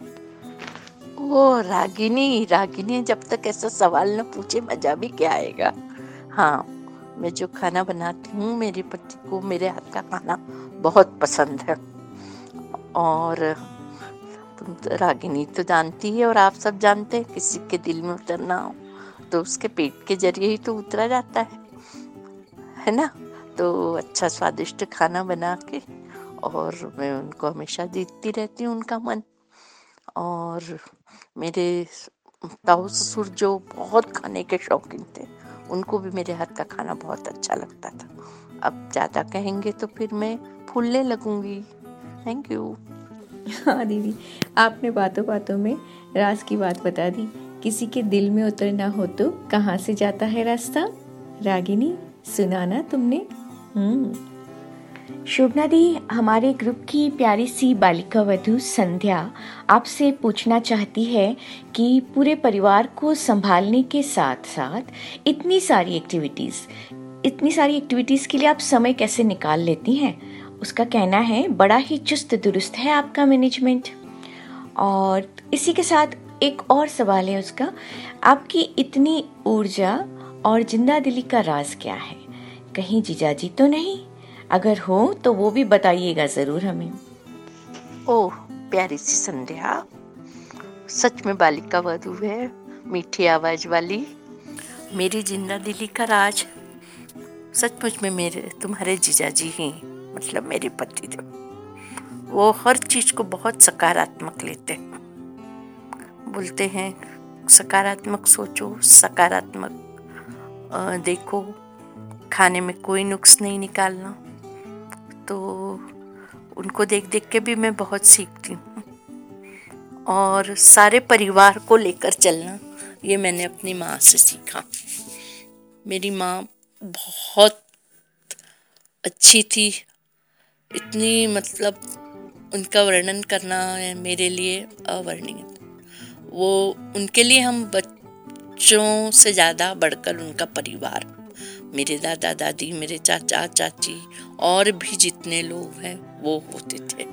ओ रागिनी रागिनी जब तक ऐसा सवाल न पूछे मज़ा भी क्या आएगा? हाँ मैं जो खाना बनाती हूँ, मेरे पति को मेरे हाथ का खाना बहुत पसंद है। और तुम तो रागिनी तो जानती है और आप सब जानते हैं, किसी के दिल में उतरना हो तो उसके पेट के ज़रिए ही तो उतरा जाता है। है ना? तो अच्छा स्वादिष्ट खाना बना के और मैं उनको हमेशा जीतती रहती हूँ उनका मन। और मेरे ताऊ ससुर जो बहुत खाने के शौकीन थे उनको भी मेरे हाथ का खाना बहुत अच्छा लगता था। अब ज़्यादा कहेंगे तो फिर मैं फूलने लगूँगी। थैंक यू हाँ दीदी, आपने बातों बातों में रास की बात बता दी। किसी के दिल में उतरना हो तो कहाँ से जाता है रास्ता? रागिनी, सुनाना तुमने? हम्म। शोभना दी, हमारे ग्रुप की प्यारी सी बालिका वधु संध्या आपसे पूछना चाहती है कि पूरे परिवार को संभालने के साथ साथ इतनी सारी एक्टिविटीज़ इतनी सारी एक्टिविटीज़ के लिए आप समय कैसे निकाल लेती हैं? उसका कहना है, बड़ा ही चुस्त दुरुस्त है आपका मैनेजमेंट और इसी के साथ एक और सवाल है उसका, आपकी इतनी ऊर्जा और ज़िंदा दिली का राज क्या है? कहीं जीजाजी तो नहीं? अगर हो तो वो भी बताइएगा ज़रूर हमें। ओह, प्यारी सी संध्या। सच में बालिका वधु है, मीठी आवाज़ वाली। मेरी ज़िंदा दिली का राज। सचमुच में मेरे, तुम्हारे जीजाजी ही मतलब मेरे पति देव वो हर चीज़ को बहुत सकारात्मक लेते हैं। बोलते हैं, सकारात्मक सोचो, सकारात्मक देखो, खाने में कोई नुक्स नहीं निकालना। तो उनको देख देख के भी मैं बहुत सीखती हूँ। और सारे परिवार को लेकर चलना, ये मैंने अपनी माँ से सीखा। मेरी माँ बहुत अच्छी थी। इतनी मतलब उनका वर्णन करना मेरे लिए अवर्णीय वो उनके लिए हम बच्चों से ज़्यादा बढ़कर उनका परिवार मेरे दादा दादी, मेरे चाचा चाची और भी जितने लोग हैं, वो होते थे।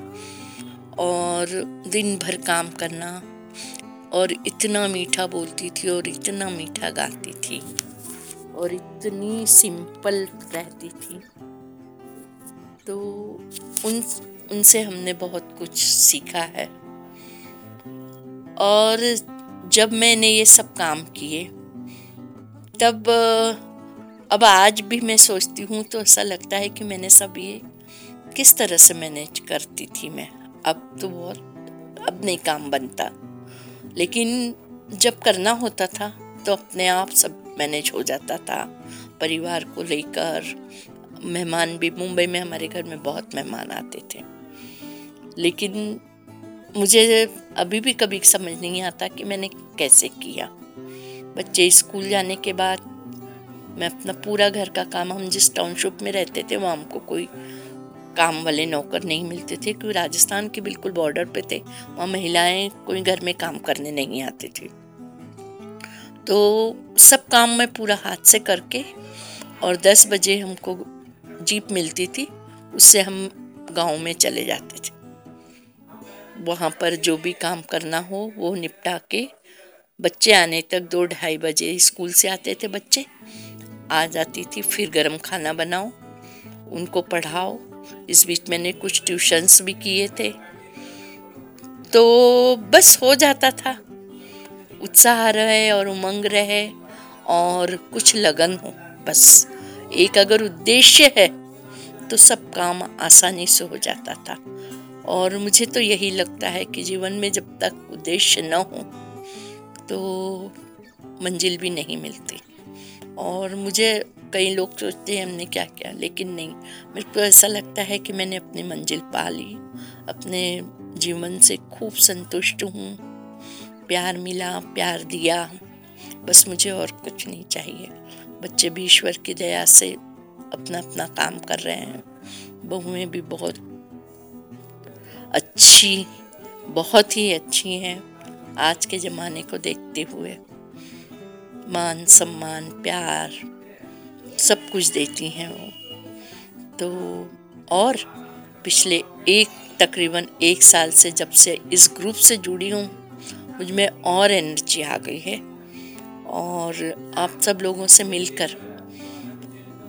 और दिन भर काम करना और इतना मीठा बोलती थी और इतना मीठा गाती थी और इतनी सिंपल रहती थी। तो उन, उनसे हमने बहुत कुछ सीखा है। और जब मैंने ये सब काम किए, तब अब आज भी मैं सोचती हूँ तो ऐसा लगता है कि मैंने सब ये किस तरह से मैनेज करती थी मैं। अब तो बहुत, अब नहीं काम बनता। लेकिन जब करना होता था तो अपने आप सब मैनेज हो जाता था। परिवार को लेकर, मेहमान भी, मुंबई में हमारे घर में बहुत मेहमान आते थे। लेकिन मुझे अभी भी कभी समझ नहीं आता कि मैंने कैसे किया। बच्चे स्कूल जाने के बाद मैं अपना पूरा घर का काम, हम जिस टाउनशिप में रहते थे, वहाँ हमको कोई काम वाले, नौकर नहीं मिलते थे, क्योंकि राजस्थान के बिल्कुल बॉर्डर पे थे। वहाँ महिलाएँ कोई घर में काम करने नहीं आती थी। तो सब काम मैं पूरा हाथ से करके और दस बजे हमको जीप मिलती थी, उससे हम गाँव में चले जाते थे। वहाँ पर जो भी काम करना हो, वो निपटा के बच्चे आने तक दो ढाई बजे स्कूल से आते थे बच्चे। आ जाती थी, फिर गर्म खाना बनाओ, उनको पढ़ाओ। इस बीच मैंने कुछ ट्यूशन्स भी किए थे। तो बस हो जाता था। उत्साह रहे और उमंग रहे और कुछ लगन हो, बस। एक अगर उद्देश्य है तो सब काम आसानी से हो जाता था। और मुझे तो यही लगता है कि जीवन में जब तक उद्देश्य न हो तो मंजिल भी नहीं मिलती। और मुझे कई लोग सोचते हैं हमने क्या किया, लेकिन नहीं। मेरे को ऐसा लगता है कि मैंने अपनी मंजिल पा ली, अपने जीवन से खूब संतुष्ट हूँ। प्यार मिला, प्यार दिया, बस मुझे और कुछ नहीं चाहिए। बच्चे भी ईश्वर की दया से अपना अपना काम कर रहे हैं। बहुएँ भी बहुत अच्छी, बहुत ही अच्छी हैं। आज के ज़माने को देखते हुए। मान, सम्मान, प्यार, सब कुछ देती हैं वो। तो और पिछले एक, तकरीबन एक साल से जब से इस ग्रुप से जुड़ी हूँ, मुझमें और एनर्जी आ गई है। और आप सब लोगों से मिलकर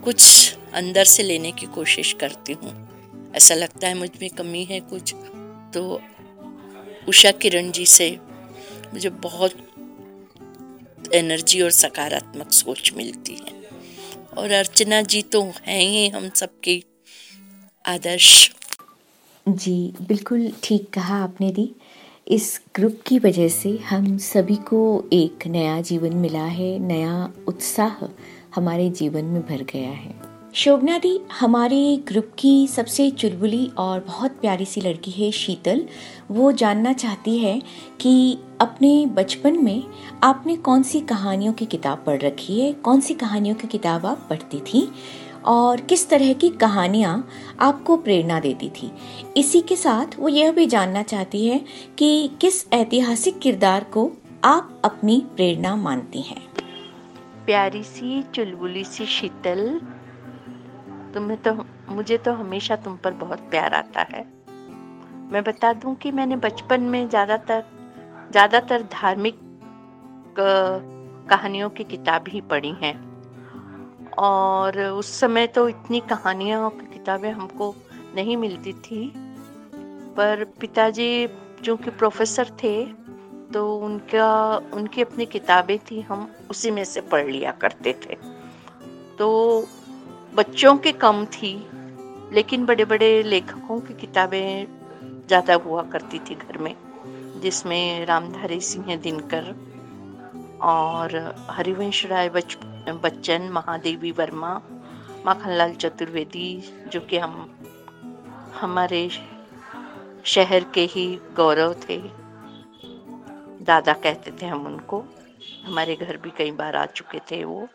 कुछ अंदर से लेने की कोशिश करती हूँ। ऐसा लगता है मुझमें कमी है कुछ। तो उषा किरण जी से मुझे बहुत एनर्जी और सकारात्मक सोच मिलती है। और अर्चना जी तो हैं ही हम सबके आदर्श। जी, बिल्कुल ठीक कहा आपने दी। इस ग्रुप की वजह से हम सभी को एक नया जीवन मिला है, नया उत्साह हमारे जीवन में भर गया है। शोभना दी, हमारे ग्रुप की सबसे चुलबुली और बहुत प्यारी सी लड़की है शीतल। वो जानना चाहती है कि अपने बचपन में आपने कौन सी कहानियों की किताब पढ़ रखी है? कौन सी कहानियों की किताब आप पढ़ती थी? और किस तरह की कहानियाँ आपको प्रेरणा देती थी? इसी के साथ वो यह भी जानना चाहती है कि किस ऐतिहासिक किरदार को आप अपनी प्रेरणा मानती हैं? प्यारी सी, चुलबुली सी, शीतल, तुम्हें तो मुझे तो हमेशा तुम पर बहुत प्यार आता है। मैं बता दूँ कि मैंने बचपन में ज़्यादातर ज़्यादातर धार्मिक कहानियों की किताब ही पढ़ी हैं। और उस समय तो इतनी कहानियों की किताबें हमको नहीं मिलती थी, पर पिताजी जो कि प्रोफेसर थे तो उनका, उनकी अपनी किताबें थी, हम उसी में से पढ़ लिया करते थे। तो बच्चों के कम थी, लेकिन बड़े बड़े लेखकों की किताबें ज़्यादा हुआ करती थी घर में जिसमें रामधारी सिंह दिनकर और हरिवंश राय बच, बच्चन महादेवी वर्मा माखनलाल चतुर्वेदी जो कि हम हमारे शहर के ही गौरव थे। दादा कहते थे हम उनको। हमारे घर भी कई बार आ चुके थे वो।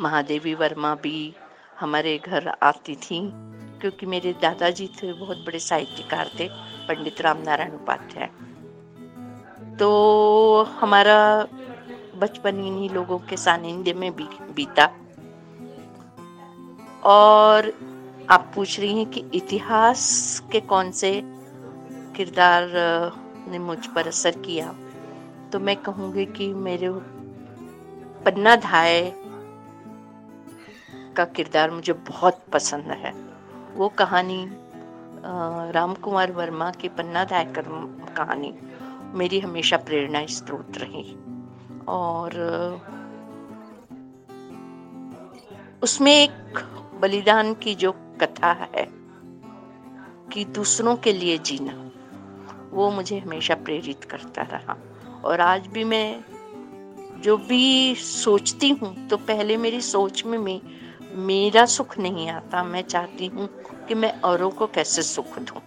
महादेवी वर्मा भी हमारे घर आती थी। क्योंकि मेरे दादाजी थे, बहुत बड़े साहित्यकार थे, पंडित राम नारायण उपाध्याय। तो हमारा बचपन इन्हीं लोगों के सानिध्य में भी बीता। और आप पूछ रही हैं कि इतिहास के कौन से किरदार ने मुझ पर असर किया? तो मैं कहूँगी कि मेरे पन्ना धाय का किरदार मुझे बहुत पसंद है। वो कहानी राम कुमार वर्मा की पन्ना दायकर कहानी मेरी हमेशा प्रेरणा स्त्रोत रही। और, उसमें एक बलिदान की जो कथा है कि दूसरों के लिए जीना, वो मुझे हमेशा प्रेरित करता रहा। और आज भी मैं जो भी सोचती हूँ तो पहले मेरी सोच में मैं, मेरा सुख नहीं आता। मैं चाहती हूँ कि मैं औरों को कैसे सुख दूँ?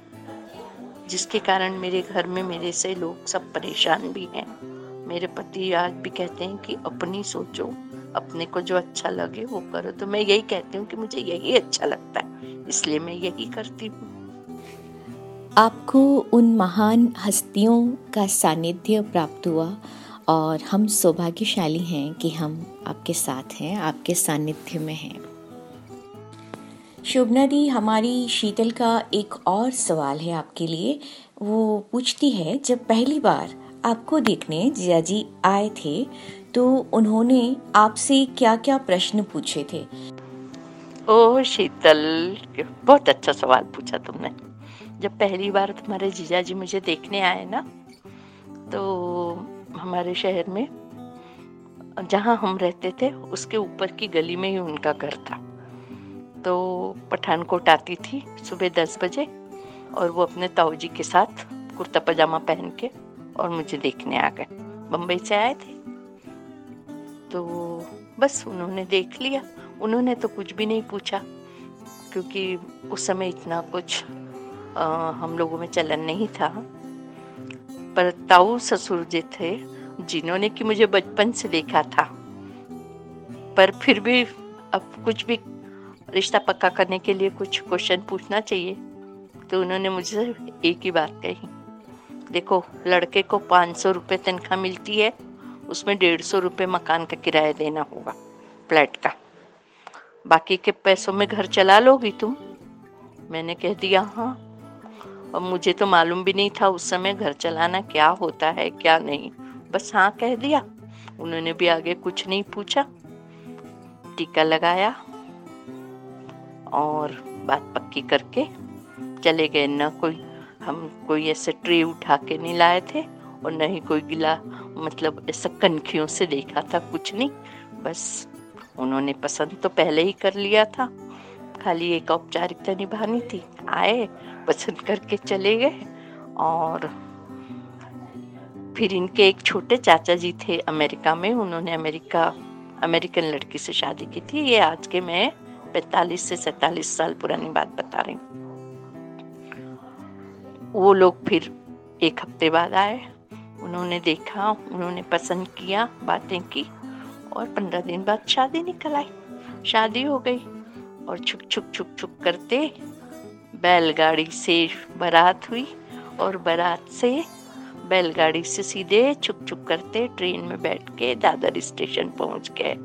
जिसके कारण मेरे घर में मेरे से लोग सब परेशान भी हैं। मेरे पति आज भी कहते हैं कि अपनी सोचो, अपने को जो अच्छा लगे वो करो। तो मैं यही कहती हूँ कि मुझे यही अच्छा लगता है, इसलिए मैं यही करती हूँ। आपको उन महान हस्तियों का सानिध्य प्राप्त हुआ और हम सौभाग्यशाली हैं कि हम आपके साथ हैं, आपके सानिध्य में हैं। शुभना दी हमारी शीतल का एक और सवाल है आपके लिए। वो पूछती है, जब पहली बार आपको देखने जिया जी आए थे तो उन्होंने आपसे क्या क्या प्रश्न पूछे थे? ओ शीतल, बहुत अच्छा सवाल पूछा तुमने। जब पहली बार तुम्हारे जीजा जी मुझे देखने आए ना तो हमारे शहर में, जहाँ हम रहते थे, उसके ऊपर की गली में ही उनका घर था। तो पठानकोट आती थी सुबह दस बजे और वो अपने ताऊ जी के साथ कुर्ता पजामा पहन के और मुझे देखने आ गए। बम्बई से आए थे। तो बस उन्होंने देख लिया। उन्होंने तो कुछ भी नहीं पूछा क्योंकि उस समय इतना कुछ आ, हम लोगों में चलन नहीं था। पर ताऊ ससुर जी थे जिन्होंने कि मुझे बचपन से देखा था। पर फिर भी अब कुछ भी रिश्ता पक्का करने के लिए कुछ क्वेश्चन पूछना चाहिए। तो उन्होंने मुझे एक ही बात कही। देखो, लड़के को पाँच सौ रुपये तनख्वाह मिलती है, उसमें डेढ़ सौ रुपये मकान का किराया देना होगा, फ्लैट का। बाकी के पैसों में घर चला लोगी तुम? मैंने कह दिया हाँ। और मुझे तो मालूम भी नहीं था उस समय घर चलाना क्या होता है, क्या नहीं। बस हाँ कह दिया। उन्होंने भी आगे कुछ नहीं पूछा। टीका लगाया। और बात पक्की करके चले गए। न कोई, हम कोई ऐसे ट्रे उठा के नहीं लाए थे और न ही कोई गिला मतलब ऐसा कनखियों से देखा था, कुछ नहीं। बस उन्होंने पसंद तो पहले ही कर लिया था। खाली एक औपचारिकता निभानी थी। आए, पसंद करके चले गए और फिर इनके एक छोटे चाचा जी थे अमेरिका में। उन्होंने अमेरिका, अमेरिकन लड़की से शादी की थी। ये आज के मैं पैतालीस से सैतालीस साल पुरानी बात बता रही हूँ। वो लोग फिर एक हफ़्ते बाद आए। उन्होंने देखा, उन्होंने पसंद किया बातें की और पंद्रह दिन बाद शादी निकल आई। शादी हो गई और छुक छुक छुक छुक करते बैलगाड़ी से बारात हुई और बारात से बैलगाड़ी से सीधे छुक छुक करते ट्रेन में बैठ के दादर स्टेशन पहुँच गए।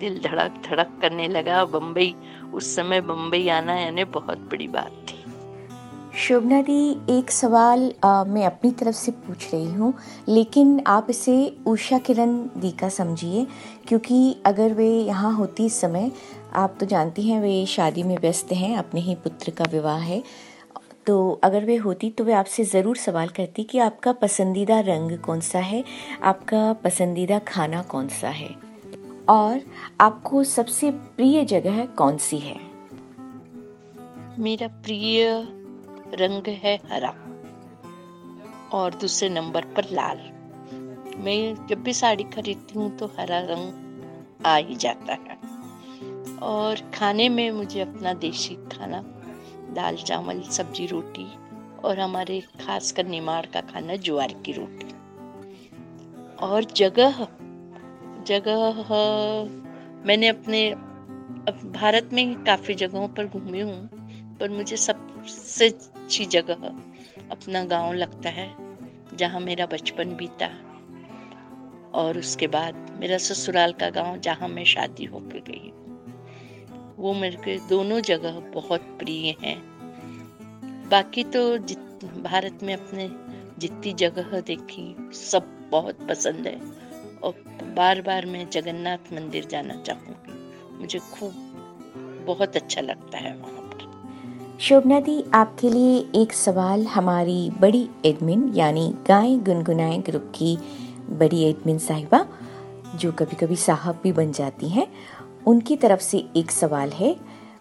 दिल धड़क धड़क करने लगा। बम्बई उस समय बम्बई आना यानी बहुत बड़ी बात थी। शोभना दी एक सवाल आ, मैं अपनी तरफ़ से पूछ रही हूँ लेकिन आप इसे उषा किरण दी का समझिए क्योंकि अगर वे यहाँ होती इस समय आप तो जानती हैं वे शादी में व्यस्त हैं अपने ही पुत्र का विवाह है। तो अगर वे होती तो वे आपसे ज़रूर सवाल करती कि आपका पसंदीदा रंग कौन सा है आपका पसंदीदा खाना कौन सा है। और आपको सबसे प्रिय जगह कौन सी है? मेरा प्रिय रंग है हरा और दूसरे नंबर पर लाल। मैं जब भी साड़ी खरीदती हूँ तो हरा रंग आ ही जाता है। और खाने में मुझे अपना देसी खाना, दाल, चावल, सब्ज़ी, रोटी और हमारे खास कर निमाड़ का खाना ज्वार की रोटी। और जगह जगह, मैंने अपने भारत में काफ़ी जगहों पर घूमी हूँ, पर मुझे सबसे अच्छी जगह अपना गाँव लगता है, जहाँ मेरा बचपन बीता। और उसके बाद मेरा ससुराल का गाँव, जहाँ मैं शादी होकर गई वो मेरे के दोनों जगह बहुत प्रिय हैं। बाकी तो भारत में अपने जितनी जगह देखी, सब बहुत पसंद है। और बार बार मैं जगन्नाथ मंदिर जाना चाहूँगी। मुझे खूब, बहुत अच्छा लगता है वहाँ पर। शोभना दी, आपके लिए एक सवाल हमारी बड़ी एडमिन, यानी गाय गुनगुनाए ग्रुप की बड़ी एडमिन साहिबा, जो कभी कभी साहब भी बन जाती हैं, उनकी तरफ़ से एक सवाल है।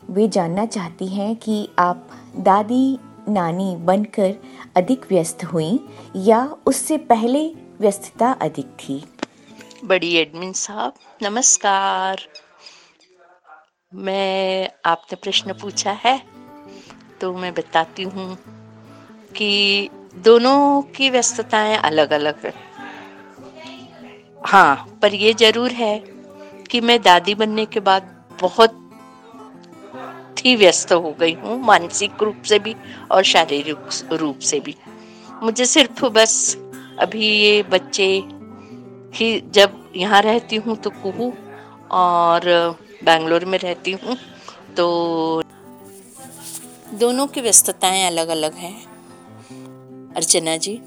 वे जानना चाहती हैं कि आप दादी, नानी बनकर अधिक व्यस्त हुई या उससे पहले व्यस्तता अधिक थी? बड़ी एडमिन साहब, नमस्कार। मैं, आपने प्रश्न पूछा है तो मैं बताती हूँ कि दोनों की व्यस्तताएँ अलग अलग है। हाँ पर ये ज़रूर है कि मैं दादी बनने के बाद बहुत ही व्यस्त हो गई हूँ, मानसिक रूप से भी और शारीरिक रूप से भी। मुझे सिर्फ़ बस अभी ये बच्चे ही जब यहाँ रहती हूँ तो कुहू और बैंगलोर में रहती हूँ तो दोनों की व्यस्तताएँ अलग अलग हैं। अर्चना जी,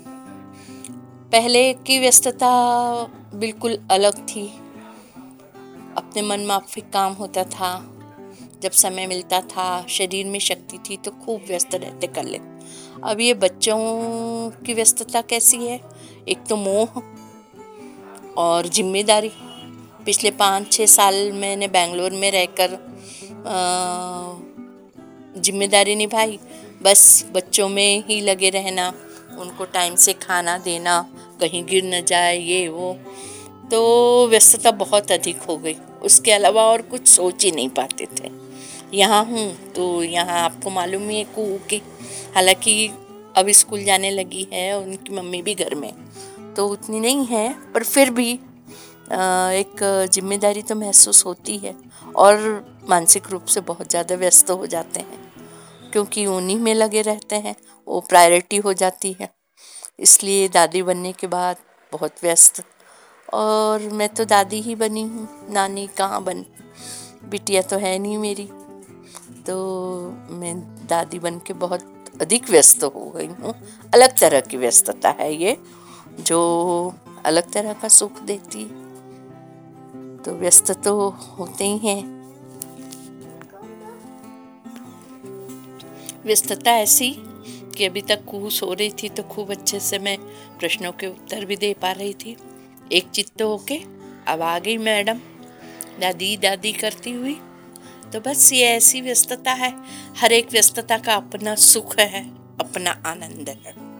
पहले की व्यस्तता बिल्कुल अलग थी। अपने मन माफिक काम होता था, जब समय मिलता था, शरीर में शक्ति थी तो खूब व्यस्त रहते कर ले अब ये बच्चों की व्यस्तता कैसी है? एक तो मोह और ज़िम्मेदारी। पिछले पाँच छः साल मैंने बेंगलोर में रहकर ज़िम्मेदारी निभाई। बस बच्चों में ही लगे रहना, उनको टाइम से खाना देना, कहीं गिर न जाए, ये वो। तो व्यस्तता बहुत अधिक हो गई। उसके अलावा और कुछ सोच ही नहीं पाते थे। यहाँ हूँ तो यहाँ आपको मालूम ही है कुहू के। हालाँकि अब स्कूल जाने लगी है उनकी मम्मी भी घर में तो उतनी नहीं है, पर फिर भी एक ज़िम्मेदारी तो महसूस होती है और मानसिक रूप से बहुत ज़्यादा व्यस्त हो जाते हैं, क्योंकि उन्हीं में लगे रहते हैं, वो प्रायोरिटी हो जाती है। इसलिए दादी बनने के बाद बहुत व्यस्त, और मैं तो दादी ही बनी हूँ, नानी कहाँ बन, बिटिया तो है नहीं मेरी। तो मैं दादी बन के बहुत अधिक व्यस्त हो गई हूँ, अलग तरह की व्यस्तता है ये। जो अलग तरह का सुख देती तो व्यस्त तो होते ही हैं। व्यस्तता ऐसी कि अभी तक कू सो रही थी तो खूब अच्छे से मैं प्रश्नों के उत्तर भी दे पा रही थी। एक चित्त होके, अब आ गई मैडम, दादी दादी करती हुई। तो बस ये ऐसी व्यस्तता है, हर एक व्यस्तता का अपना सुख है, अपना आनंद है।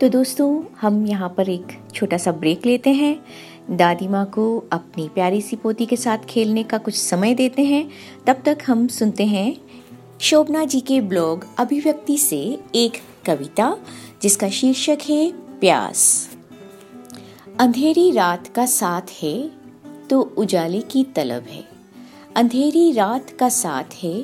तो दोस्तों, हम यहाँ पर एक छोटा सा ब्रेक लेते हैं। दादी माँ को अपनी प्यारी सी पोती के साथ खेलने का कुछ समय देते हैं। तब तक हम सुनते हैं शोभना जी के ब्लॉग अभिव्यक्ति से एक कविता, जिसका शीर्षक है प्यास। अंधेरी रात का साथ है तो उजाले की तलब है। अंधेरी रात का साथ है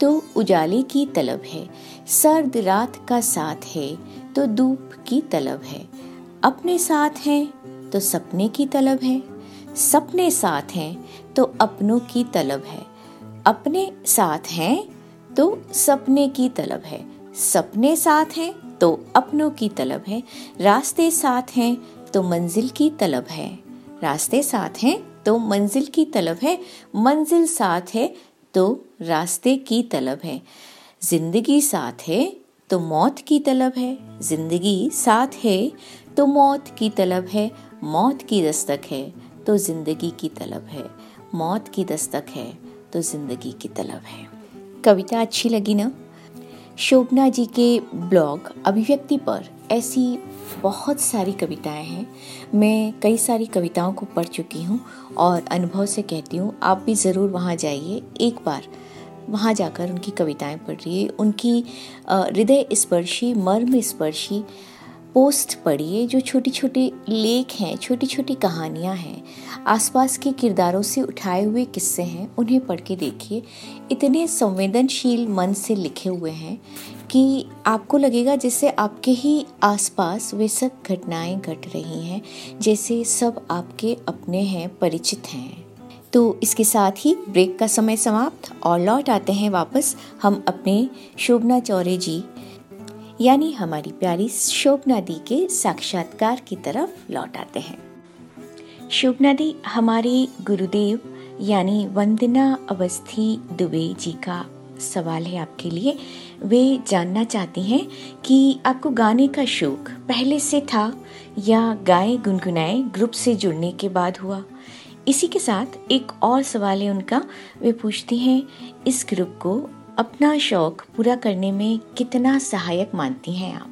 तो उजाले की तलब है। सर्द रात का साथ है तो धूप की तलब है। अपने साथ हैं तो सपने की तलब है। सपने साथ हैं तो अपनों की तलब है। अपने साथ हैं तो सपने की तलब है। सपने साथ हैं तो अपनों की तलब है। रास्ते साथ हैं तो मंजिल की तलब है। रास्ते साथ हैं तो मंजिल की तलब है। मंजिल साथ है तो रास्ते की तलब है। ज़िंदगी साथ है तो मौत की तलब है। ज़िंदगी साथ है तो मौत की तलब है। मौत की दस्तक है तो ज़िंदगी की तलब है। मौत की दस्तक है तो ज़िंदगी की तलब है। कविता अच्छी लगी ना? शोभना जी के ब्लॉग अभिव्यक्ति पर ऐसी बहुत सारी कविताएँ हैं। मैं कई सारी कविताओं को पढ़ चुकी हूँ और अनुभव से कहती हूँ, आप भी ज़रूर वहाँ जाइए। एक बार वहाँ जाकर उनकी कविताएँ पढ़िए उनकी हृदय स्पर्शी मर्म स्पर्शी पोस्ट पढ़िए जो छोटी छोटी लेख हैं छोटी छोटी कहानियाँ हैं। आसपास के किरदारों से उठाए हुए किस्से हैं, उन्हें पढ़ के देखिए। इतने संवेदनशील मन से लिखे हुए हैं कि आपको लगेगा जैसे आपके ही आसपास वे सब घटनाएँ घट रही हैं, जैसे सब आपके अपने हैं, परिचित हैं। तो इसके साथ ही ब्रेक का समय समाप्त और लौट आते हैं वापस हम अपने शोभना चौरे जी, यानी हमारी प्यारी शोभना दी के साक्षात्कार की तरफ़ लौट आते हैं। शोभना दी, हमारे गुरुदेव, यानी वंदना अवस्थी दुबे जी का सवाल है आपके लिए। वे जानना चाहती हैं कि आपको गाने का शौक पहले से था या गाए गुनगुनाए ग्रुप से जुड़ने के बाद हुआ? इसी के साथ एक और सवाल है उनका। वे पूछती हैं इस ग्रुप को अपना शौक पूरा करने में कितना सहायक मानती हैं आप?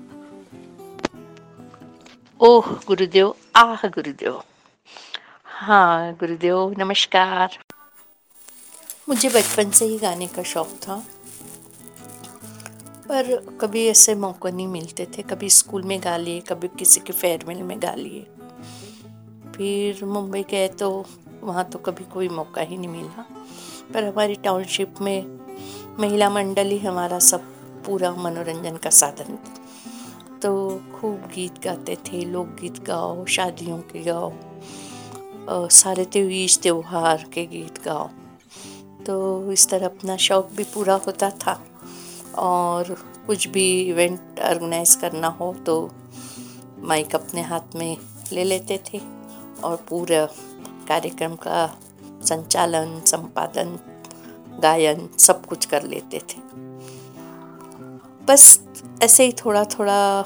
ओह गुरुदेव आह गुरुदेव। हाँ गुरुदेव नमस्कार। मुझे बचपन से ही गाने का शौक था पर कभी ऐसे मौके नहीं मिलते थे। कभी स्कूल में गा लिए कभी किसी के फेयरवेल में गा लिए। फिर मुंबई गए तो वहाँ तो कभी कोई मौका ही नहीं मिला। पर हमारी टाउनशिप में महिला मंडल ही हमारा सब पूरा मनोरंजन का साधन था। तो खूब गीत गाते थे लोकगीत गाओ, शादियों के गाओ सारे त्योहार त्योहार के गीत गाओ। तो इस तरह अपना शौक भी पूरा होता था और कुछ भी इवेंट ऑर्गेनाइज करना हो तो माइक अपने हाथ में ले लेते थे। और पूरा कार्यक्रम का संचालन, संपादन, गायन सब कुछ कर लेते थे। बस ऐसे ही थोड़ा थोड़ा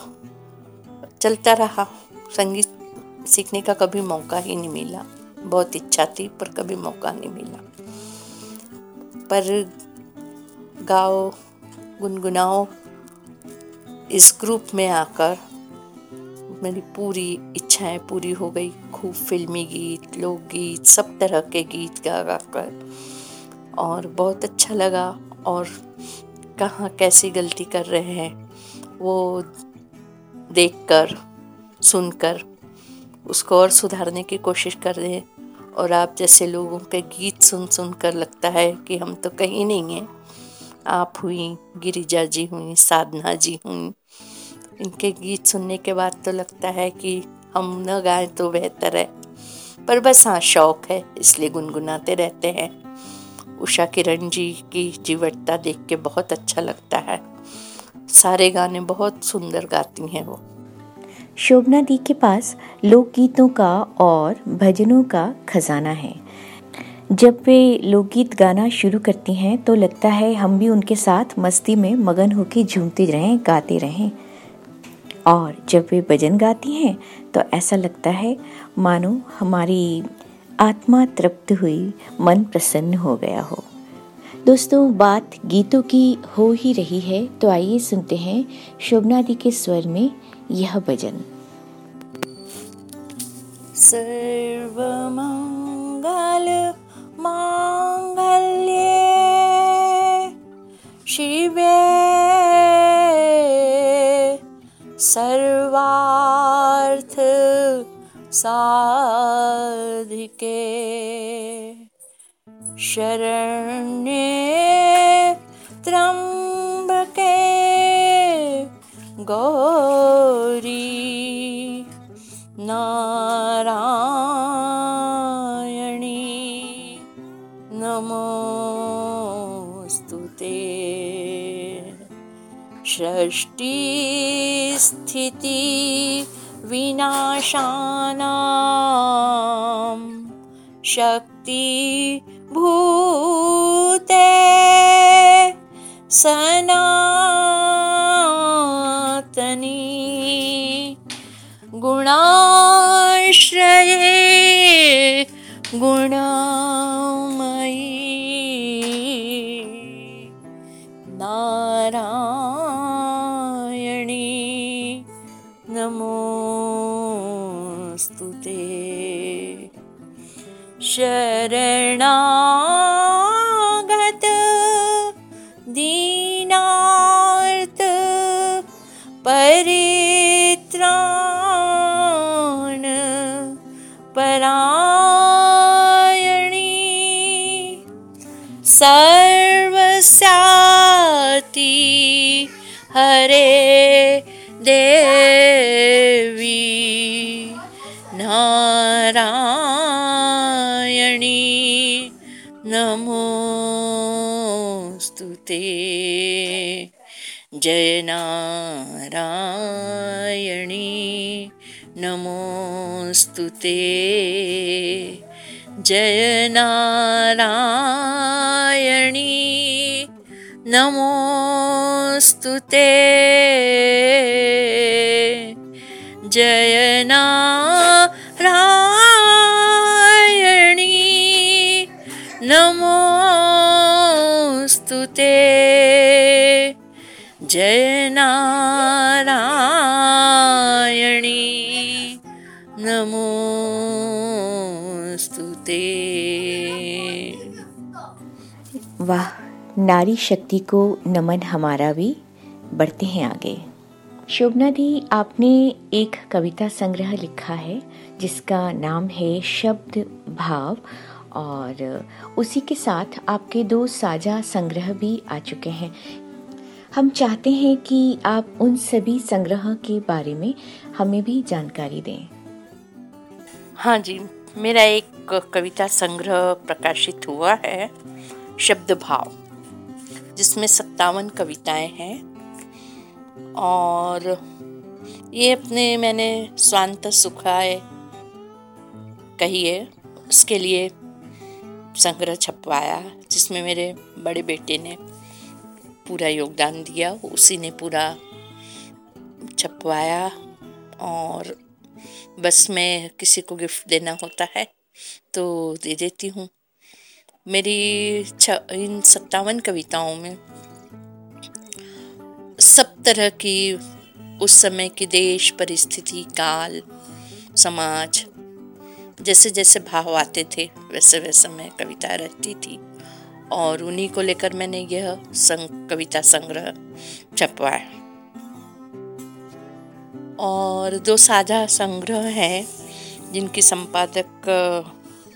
चलता रहा। संगीत सीखने का कभी मौका ही नहीं मिला। बहुत इच्छा थी, पर कभी मौका नहीं मिला। पर गाओ, गुनगुनाओ, इस ग्रुप में आकर मेरी पूरी इच्छाएँ पूरी हो गई। खूब फिल्मी गीत लोकगीत सब तरह के गीत गा गा कर। और बहुत अच्छा लगा। और कहाँ कैसी गलती कर रहे हैं, वो देखकर, सुनकर, उसको और सुधारने की कोशिश कर रहे हैं। और आप जैसे लोगों के गीत सुन सुन कर लगता है कि हम तो कहीं नहीं हैं। आप हुई, गिरिजा जी हुई, साधना जी हुई। इनके गीत सुनने के बाद तो लगता है कि हम न गाएँ तो बेहतर है। पर बस हाँ शौक है, इसलिए गुनगुनाते रहते हैं। उषा किरण जी की जीवटता देख के बहुत अच्छा लगता है। सारे गाने बहुत सुंदर गाती हैं वो। शोभना दी के पास लोकगीतों का और भजनों का खजाना है। जब वे लोकगीत गाना शुरू करती हैं तो लगता है हम भी उनके साथ मस्ती में मगन होकर झूमते रहें, गाते रहें। और जब वे भजन गाती हैं तो ऐसा लगता है, मानो हमारी आत्मा तृप्त हुई, मन प्रसन्न हो गया हो। दोस्तों, बात गीतों की हो ही रही है तो आइए सुनते हैं शोभना दी के स्वर में यह भजन। सर्वमंगल मांगल्ये, शिवे सर्वार्थ साधिके। शरण्ये त्र्यम्बके गौरी नारायणी। नमोऽस्तु ते। षष्ठी स्थिति विनाशानां शक्ति भूते सनातनी गुणाश्रये गुणमयी सर्वस्याति हरे देवी नारायणी नमोऽस्तु ते। जय नारायणी नमोऽस्तु ते। जय नारायणी। नमोऽस्तु ते। जय नारी शक्ति को नमन हमारा भी। बढ़ते हैं आगे। शोभना दी, आपने एक कविता संग्रह लिखा है, जिसका नाम है शब्द भाव, और उसी के साथ आपके दो साझा संग्रह भी आ चुके हैं। हम चाहते हैं कि आप उन सभी संग्रह के बारे में हमें भी जानकारी दें। हाँ जी, मेरा एक कविता संग्रह प्रकाशित हुआ है, शब्द भाव। जिसमें सत्तावन कविताएँ हैं। और ये अपने मैंने स्वांत सुखाए कही है उसके लिए संग्रह छपवाया, जिसमें मेरे बड़े बेटे ने पूरा योगदान दिया, उसी ने पूरा छपवाया। और बस मैं किसी को गिफ्ट देना होता है तो दे देती हूँ। मेरी इन सत्तावन कविताओं में सब तरह की उस समय की देश, परिस्थिति, काल, समाज, जैसे जैसे भाव आते थे, वैसे वैसे मैं कविता रखती थी। और उन्हीं को लेकर मैंने यह संग, कविता संग्रह छपवाया और दो साझा संग्रह हैं, जिनकी संपादक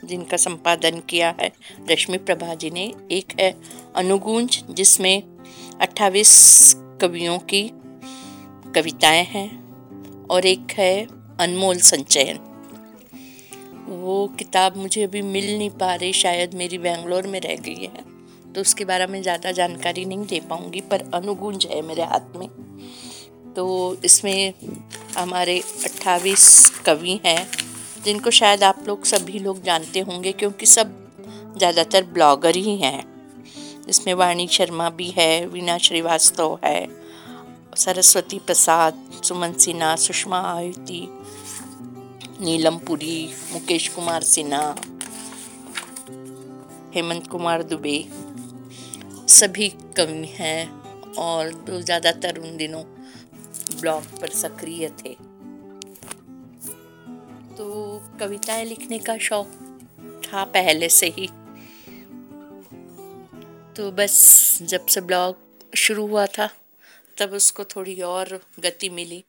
जिनका संपादन किया है। रश्मि प्रभा जी ने एक है अनुगूंज जिसमें 28 कवियों की कविताएँ हैं और एक है अनमोल संचयन। वो किताब मुझे अभी मिल नहीं पा रही, शायद मेरी बेंगलोर में रह गई है तो उसके बारे में ज़्यादा जानकारी नहीं दे पाऊँगी, पर अनुगुंज है मेरे हाथ में। तो इसमें हमारे 28 कवि हैं। जिनको शायद आप लोग सभी लोग जानते होंगे, क्योंकि सब ज़्यादातर ब्लॉगर ही हैं। इसमें वाणी शर्मा भी है, वीणा श्रीवास्तव है, सरस्वती प्रसाद, सुमन सिन्हा, सुषमा आयुति नीलम पुरी, मुकेश कुमार सिन्हा, हेमंत कुमार दुबे, सभी कवि हैं और ज़्यादातर उन दिनों ब्लॉग पर सक्रिय थे। तो कविताएँ लिखने का शौक था पहले से ही। तो बस जब से ब्लॉग शुरू हुआ था, तब उसको थोड़ी और गति मिली।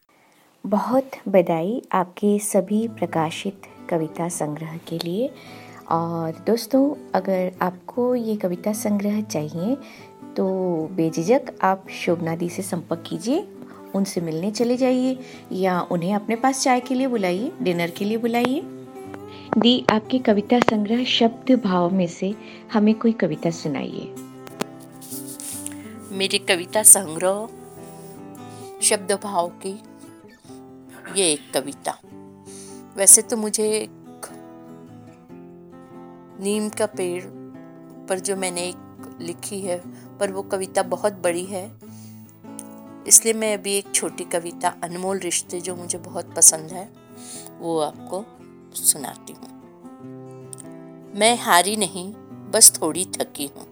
बहुत बधाई आपके सभी प्रकाशित कविता संग्रह के लिए। और दोस्तों, अगर आपको ये कविता संग्रह चाहिए तो बेझिझक आप शोभना दी से संपर्क कीजिए। उनसे मिलने चले जाइए या उन्हें अपने पास चाय के लिए बुलाइए डिनर के लिए बुलाइए। दी आपकी कविता संग्रह शब्द भाव में से हमें कोई कविता सुनाइए। मेरी कविता संग्रह शब्द भाव की ये एक कविता। वैसे तो मुझे एक नीम का पेड़ पर जो मैंने एक लिखी है पर वो कविता बहुत बड़ी है। इसलिए मैं अभी एक छोटी कविता, अनमोल रिश्ते जो मुझे बहुत पसंद है, वो आपको सुनाती हूँ। मैं हारी नहीं, बस थोड़ी थकी हूँ।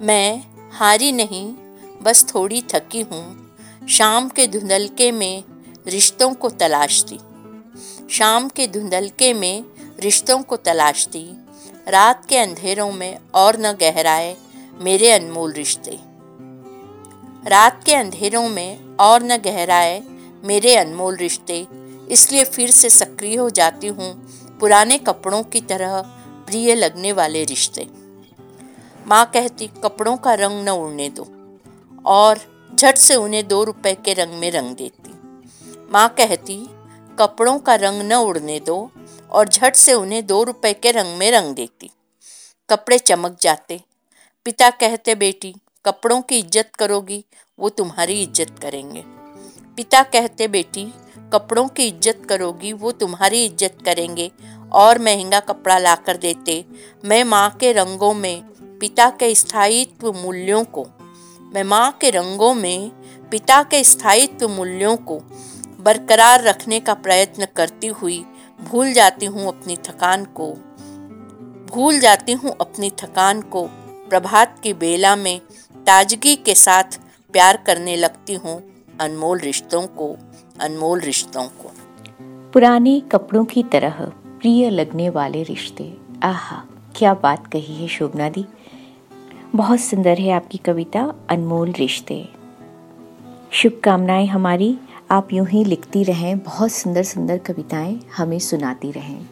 मैं हारी नहीं, बस थोड़ी थकी हूँ। शाम के धुंधलके में रिश्तों को तलाशती। शाम के धुंधलके में रिश्तों को तलाशती। रात के अंधेरों में और न गहराए मेरे अनमोल रिश्ते। रात के अंधेरों में और न गहराए मेरे अनमोल रिश्ते, इसलिए फिर से सक्रिय हो जाती हूँ पुराने कपड़ों की तरह प्रिय लगने वाले रिश्ते। माँ कहती, कपड़ों का रंग न उड़ने दो और झट से उन्हें दो रुपए के रंग में रंग देती। माँ कहती, कपड़ों का रंग न उड़ने दो और झट से उन्हें दो रुपए के रंग में रंग देती। कपड़े चमक जाते। पिता कहते, बेटी कपड़ों की इज़्ज़त करोगी, वो तुम्हारी इज़्ज़त करेंगे। पिता कहते, बेटी, कपड़ों की इज़्ज़त करोगी, वो तुम्हारी इज़्ज़त करेंगे। और महँगा कपड़ा ला कर देते, मैं माँ के रंगों में, पिता के स्थायित्व मूल्यों को, मैं माँ के रंगों में, पिता के स्थायित्व मूल्यों को बरकरार रखने का प्रयत्न करती हुई भूल जाती हूँ अपनी थकान को। भूल जाती हूँ अपनी थकान को। प्रभात की बेला में ताजगी के साथ प्यार करने लगती हूँ अनमोल रिश्तों को, अनमोल रिश्तों को। पुराने कपड़ों की तरह प्रिय लगने वाले रिश्ते। आहा, क्या बात कही है शोभना दी। बहुत सुंदर है आपकी कविता, अनमोल रिश्ते। शुभकामनाएँ हमारी। आप यूँ ही लिखती रहें, बहुत सुंदर सुंदर कविताएँ हमें सुनाती रहें।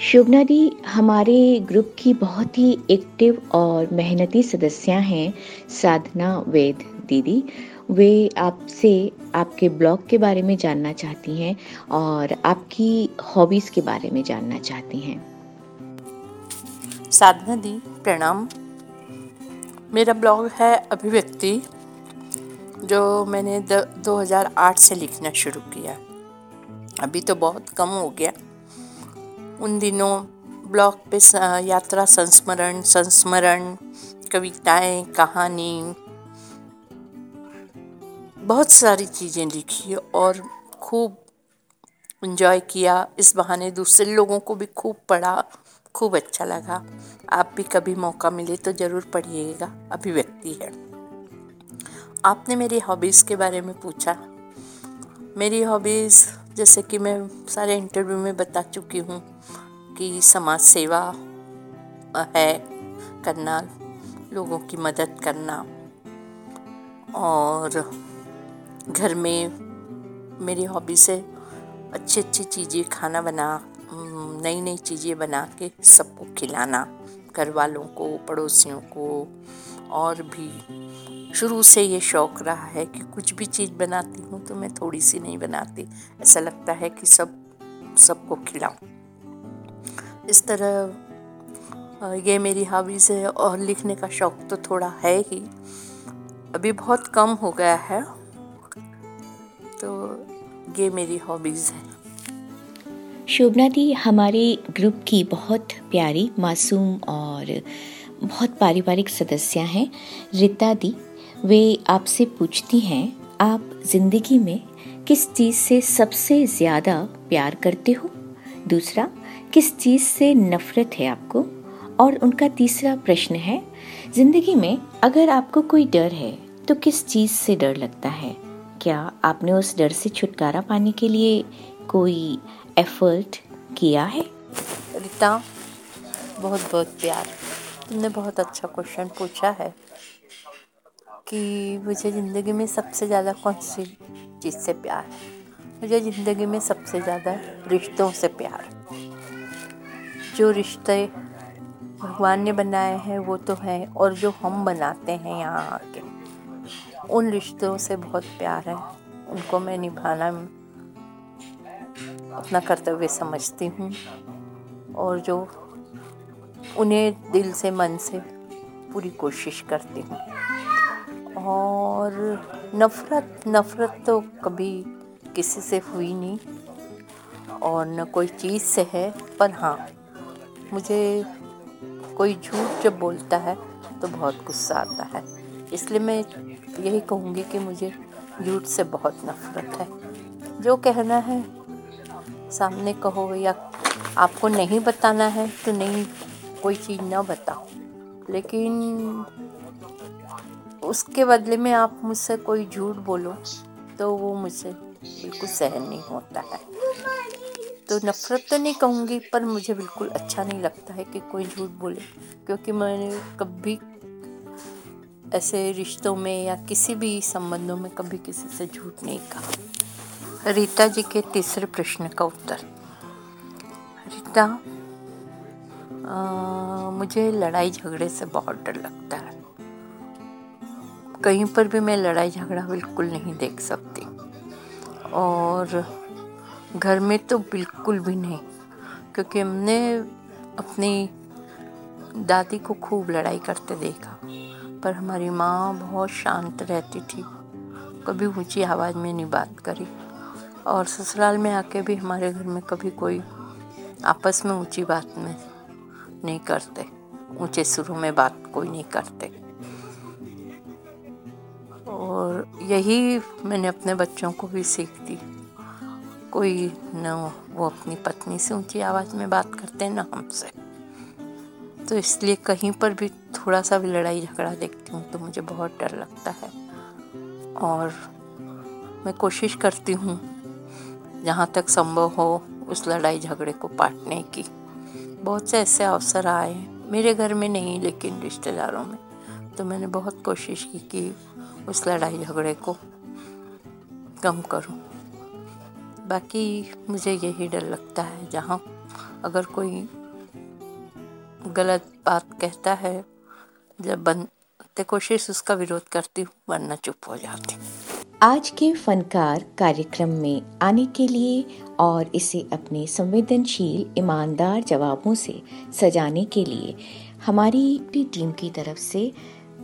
शोभना दी, हमारे ग्रुप की बहुत ही एक्टिव और मेहनती सदस्य हैं साधना वेद दीदी। वे आपसे आपके ब्लॉग के बारे में जानना चाहती हैं और आपकी हॉबीज के बारे में जानना चाहती हैं। साधना दी, प्रणाम। मेरा ब्लॉग है अभिव्यक्ति, जो मैंने 2008 से लिखना शुरू किया। अभी तो बहुत कम हो गया। उन दिनों ब्लॉग पे यात्रा संस्मरण संस्मरण, कविताएँ, कहानी। बहुत सारी चीज़ें लिखी और खूब इन्जॉय किया। इस बहाने दूसरे लोगों को भी खूब पढ़ा, खूब अच्छा लगा। आप भी कभी मौका मिले तो ज़रूर पढ़िएगा। अभिव्यक्ति है। आपने मेरी हॉबीज़ के बारे में पूछा। मेरी हॉबीज़ जैसे कि मैं सारे इंटरव्यू में बता चुकी हूँ कि समाज सेवा है करना, लोगों की मदद करना और घर में मेरी हॉबी से अच्छी अच्छी चीज़ें खाना बना नई नई चीज़ें बना के सबको खिलाना घर वालों को, पड़ोसियों को और भी शुरू से ये शौक रहा है कि कुछ भी चीज़ बनाती हूँ तो मैं थोड़ी सी नहीं बनाती। ऐसा लगता है कि सब, सबको खिलाऊं। इस तरह ये मेरी हॉबीज़ है और लिखने का शौक तो थोड़ा है ही। अभी बहुत कम हो गया है तो ये मेरी हॉबीज़ है। शोभना दी, हमारे ग्रुप की बहुत प्यारी, मासूम और बहुत पारिवारिक सदस्य हैं। रिता दी वे आपसे पूछती हैं, आप ज़िंदगी में किस चीज़ से सबसे ज़्यादा प्यार करते हो? दूसरा, किस चीज़ से नफरत है आपको? और उनका तीसरा प्रश्न है, ज़िंदगी में अगर आपको कोई डर है तो किस चीज़ से डर लगता है? क्या आपने उस डर से छुटकारा पाने के लिए कोई एफर्ट किया है? रिता बहुत बहुत प्यार। तुमने बहुत अच्छा क्वेश्चन पूछा है। कि मुझे ज़िंदगी में सबसे ज़्यादा कौन सी चीज़ से प्यार है? मुझे ज़िंदगी में सबसे ज़्यादा रिश्तों से प्यार जो रिश्ते भगवान ने बनाए हैं, वो तो हैं, और जो हम बनाते हैं यहाँ आके, उन रिश्तों से बहुत प्यार है। उनको मैं निभाना अपना कर्तव्य समझती हूँ, और जो उन्हें दिल से, मन से पूरी कोशिश करती हूँ। और नफ़रत नफ़रत तो कभी किसी से हुई नहीं और न कोई चीज़ से है, पर हाँ मुझे कोई झूठ जब बोलता है तो बहुत गुस्सा आता है। इसलिए मैं यही कहूँगी कि मुझे झूठ से बहुत नफ़रत है। जो कहना है, सामने कहो या आपको नहीं बताना है तो नहीं, कोई चीज़ ना बताओ। लेकिन उसके बदले में आप मुझसे कोई झूठ बोलो तो वो मुझसे बिल्कुल सहन नहीं होता है। तो नफ़रत तो नहीं कहूँगी पर मुझे बिल्कुल अच्छा नहीं लगता है कि कोई झूठ बोले क्योंकि मैंने कभी ऐसे रिश्तों में या किसी भी संबंधों में कभी किसी से झूठ नहीं कहा। रीता जी के तीसरे प्रश्न का उत्तर। रीता आ, मुझे लड़ाई झगड़े से बहुत डर लगता है। कहीं पर भी मैं लड़ाई झगड़ा बिल्कुल नहीं देख सकती। और घर में तो बिल्कुल भी नहीं, क्योंकि हमने अपनी दादी को खूब लड़ाई करते देखा, पर हमारी माँ बहुत शांत रहती थी। कभी ऊँची आवाज़ में नहीं बात करी, और ससुराल में आके भी हमारे घर में कभी कोई आपस में ऊँची बात में नहीं करते, ऊँचे सुरों में बात कोई नहीं करते। और यही मैंने अपने बच्चों को भी सीख दी। कोई न वो अपनी पत्नी से ऊँची आवाज़ में बात करते न हमसे। तो इसलिए कहीं पर भी थोड़ा सा भी लड़ाई झगड़ा देखती हूँ तो मुझे बहुत डर लगता है। और मैं कोशिश करती हूँ, जहाँ तक संभव हो, उस लड़ाई झगड़े को पाटने की। बहुत से ऐसे अवसर आए, मेरे घर में नहीं, लेकिन रिश्तेदारों में। तो मैंने बहुत कोशिश की कि उस लड़ाई झगड़े को कम करूँ। बाकी मुझे यही डर लगता है, जहाँ अगर कोई गलत बात कहता है, जब बनते कोशिश उसका विरोध करती हूँ, वरना चुप हो जाती आज के फनकार कार्यक्रम में आने के लिए और इसे अपने संवेदनशील, ईमानदार जवाबों से सजाने के लिए हमारी टीम की तरफ़ से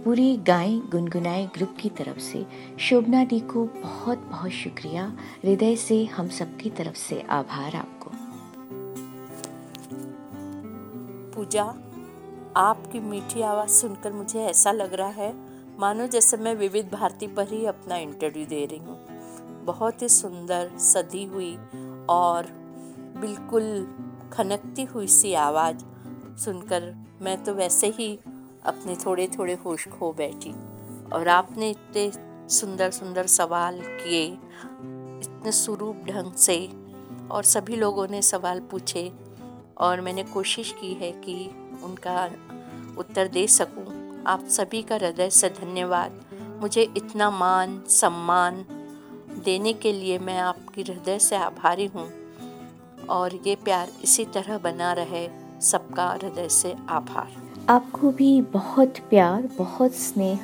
पूरी गाय गुनगुनाए ग्रुप की तरफ़ से, शोभना दी को बहुत बहुत शुक्रिया। हृदय से हम सबकी तरफ़ से आभार आपको। पूजा, आपकी मीठी आवाज़ सुनकर मुझे ऐसा लग रहा है, मानो जैसे मैं विविध भारती पर ही अपना इंटरव्यू दे रही हूँ। बहुत ही सुंदर, सदी हुई और बिल्कुल खनकती हुई सी आवाज़ सुनकर मैं तो वैसे ही अपने थोड़े थोड़े होश खो बैठी। और आपने इतने सुंदर सुंदर सवाल किए, इतने स्वरूप ढंग से, और सभी लोगों ने सवाल पूछे, और मैंने कोशिश की है कि उनका उत्तर दे सकूँ। आप सभी का हृदय से धन्यवाद। मुझे इतना मान, सम्मान देने के लिए मैं आपकी हृदय से आभारी हूँ, और ये प्यार इसी तरह बना रहे सबका हृदय से आभार। आपको भी बहुत प्यार, बहुत स्नेह।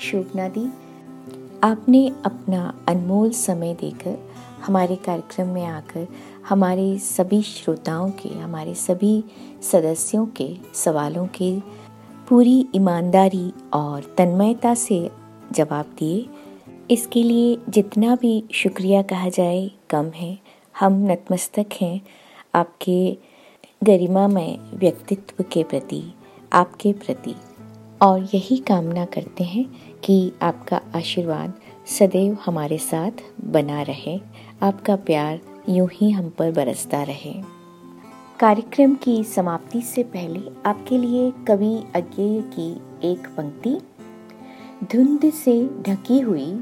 शोभना दी। आपने अपना अनमोल समय देकर हमारे कार्यक्रम में आकर हमारे सभी श्रोताओं के, हमारे सभी सदस्यों के सवालों के पूरी ईमानदारी और तन्मयता से जवाब दिए। इसके लिए जितना भी शुक्रिया कहा जाए, कम है। हम नतमस्तक हैं। आपके गरिमामय व्यक्तित्व के प्रति। आपके प्रति। और यही कामना करते हैं कि आपका आशीर्वाद सदैव हमारे साथ बना रहे। आपका प्यार यूँ ही हम पर बरसता रहे। कार्यक्रम की समाप्ति से पहले आपके लिए कवि अज्ञेय की एक पंक्ति। धुंध से ढकी हुई,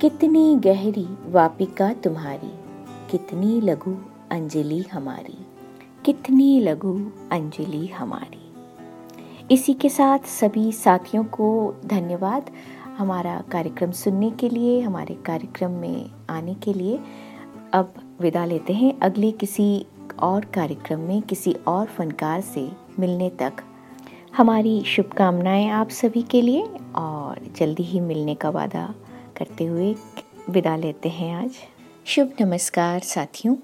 कितनी गहरी वापिका तुम्हारी। कितनी लघु अंजलि हमारी। कितनी लघु अंजलि हमारी। इसी के साथ सभी साथियों को धन्यवाद हमारा कार्यक्रम सुनने के लिए, हमारे कार्यक्रम में आने के लिए। अब विदा लेते हैं। अगले किसी और कार्यक्रम में, किसी और फनकार से मिलने तक। हमारी शुभकामनाएँ आप सभी के लिए और जल्दी ही मिलने का वादा करते हुए विदा लेते हैं आज। शुभ नमस्कार साथियों।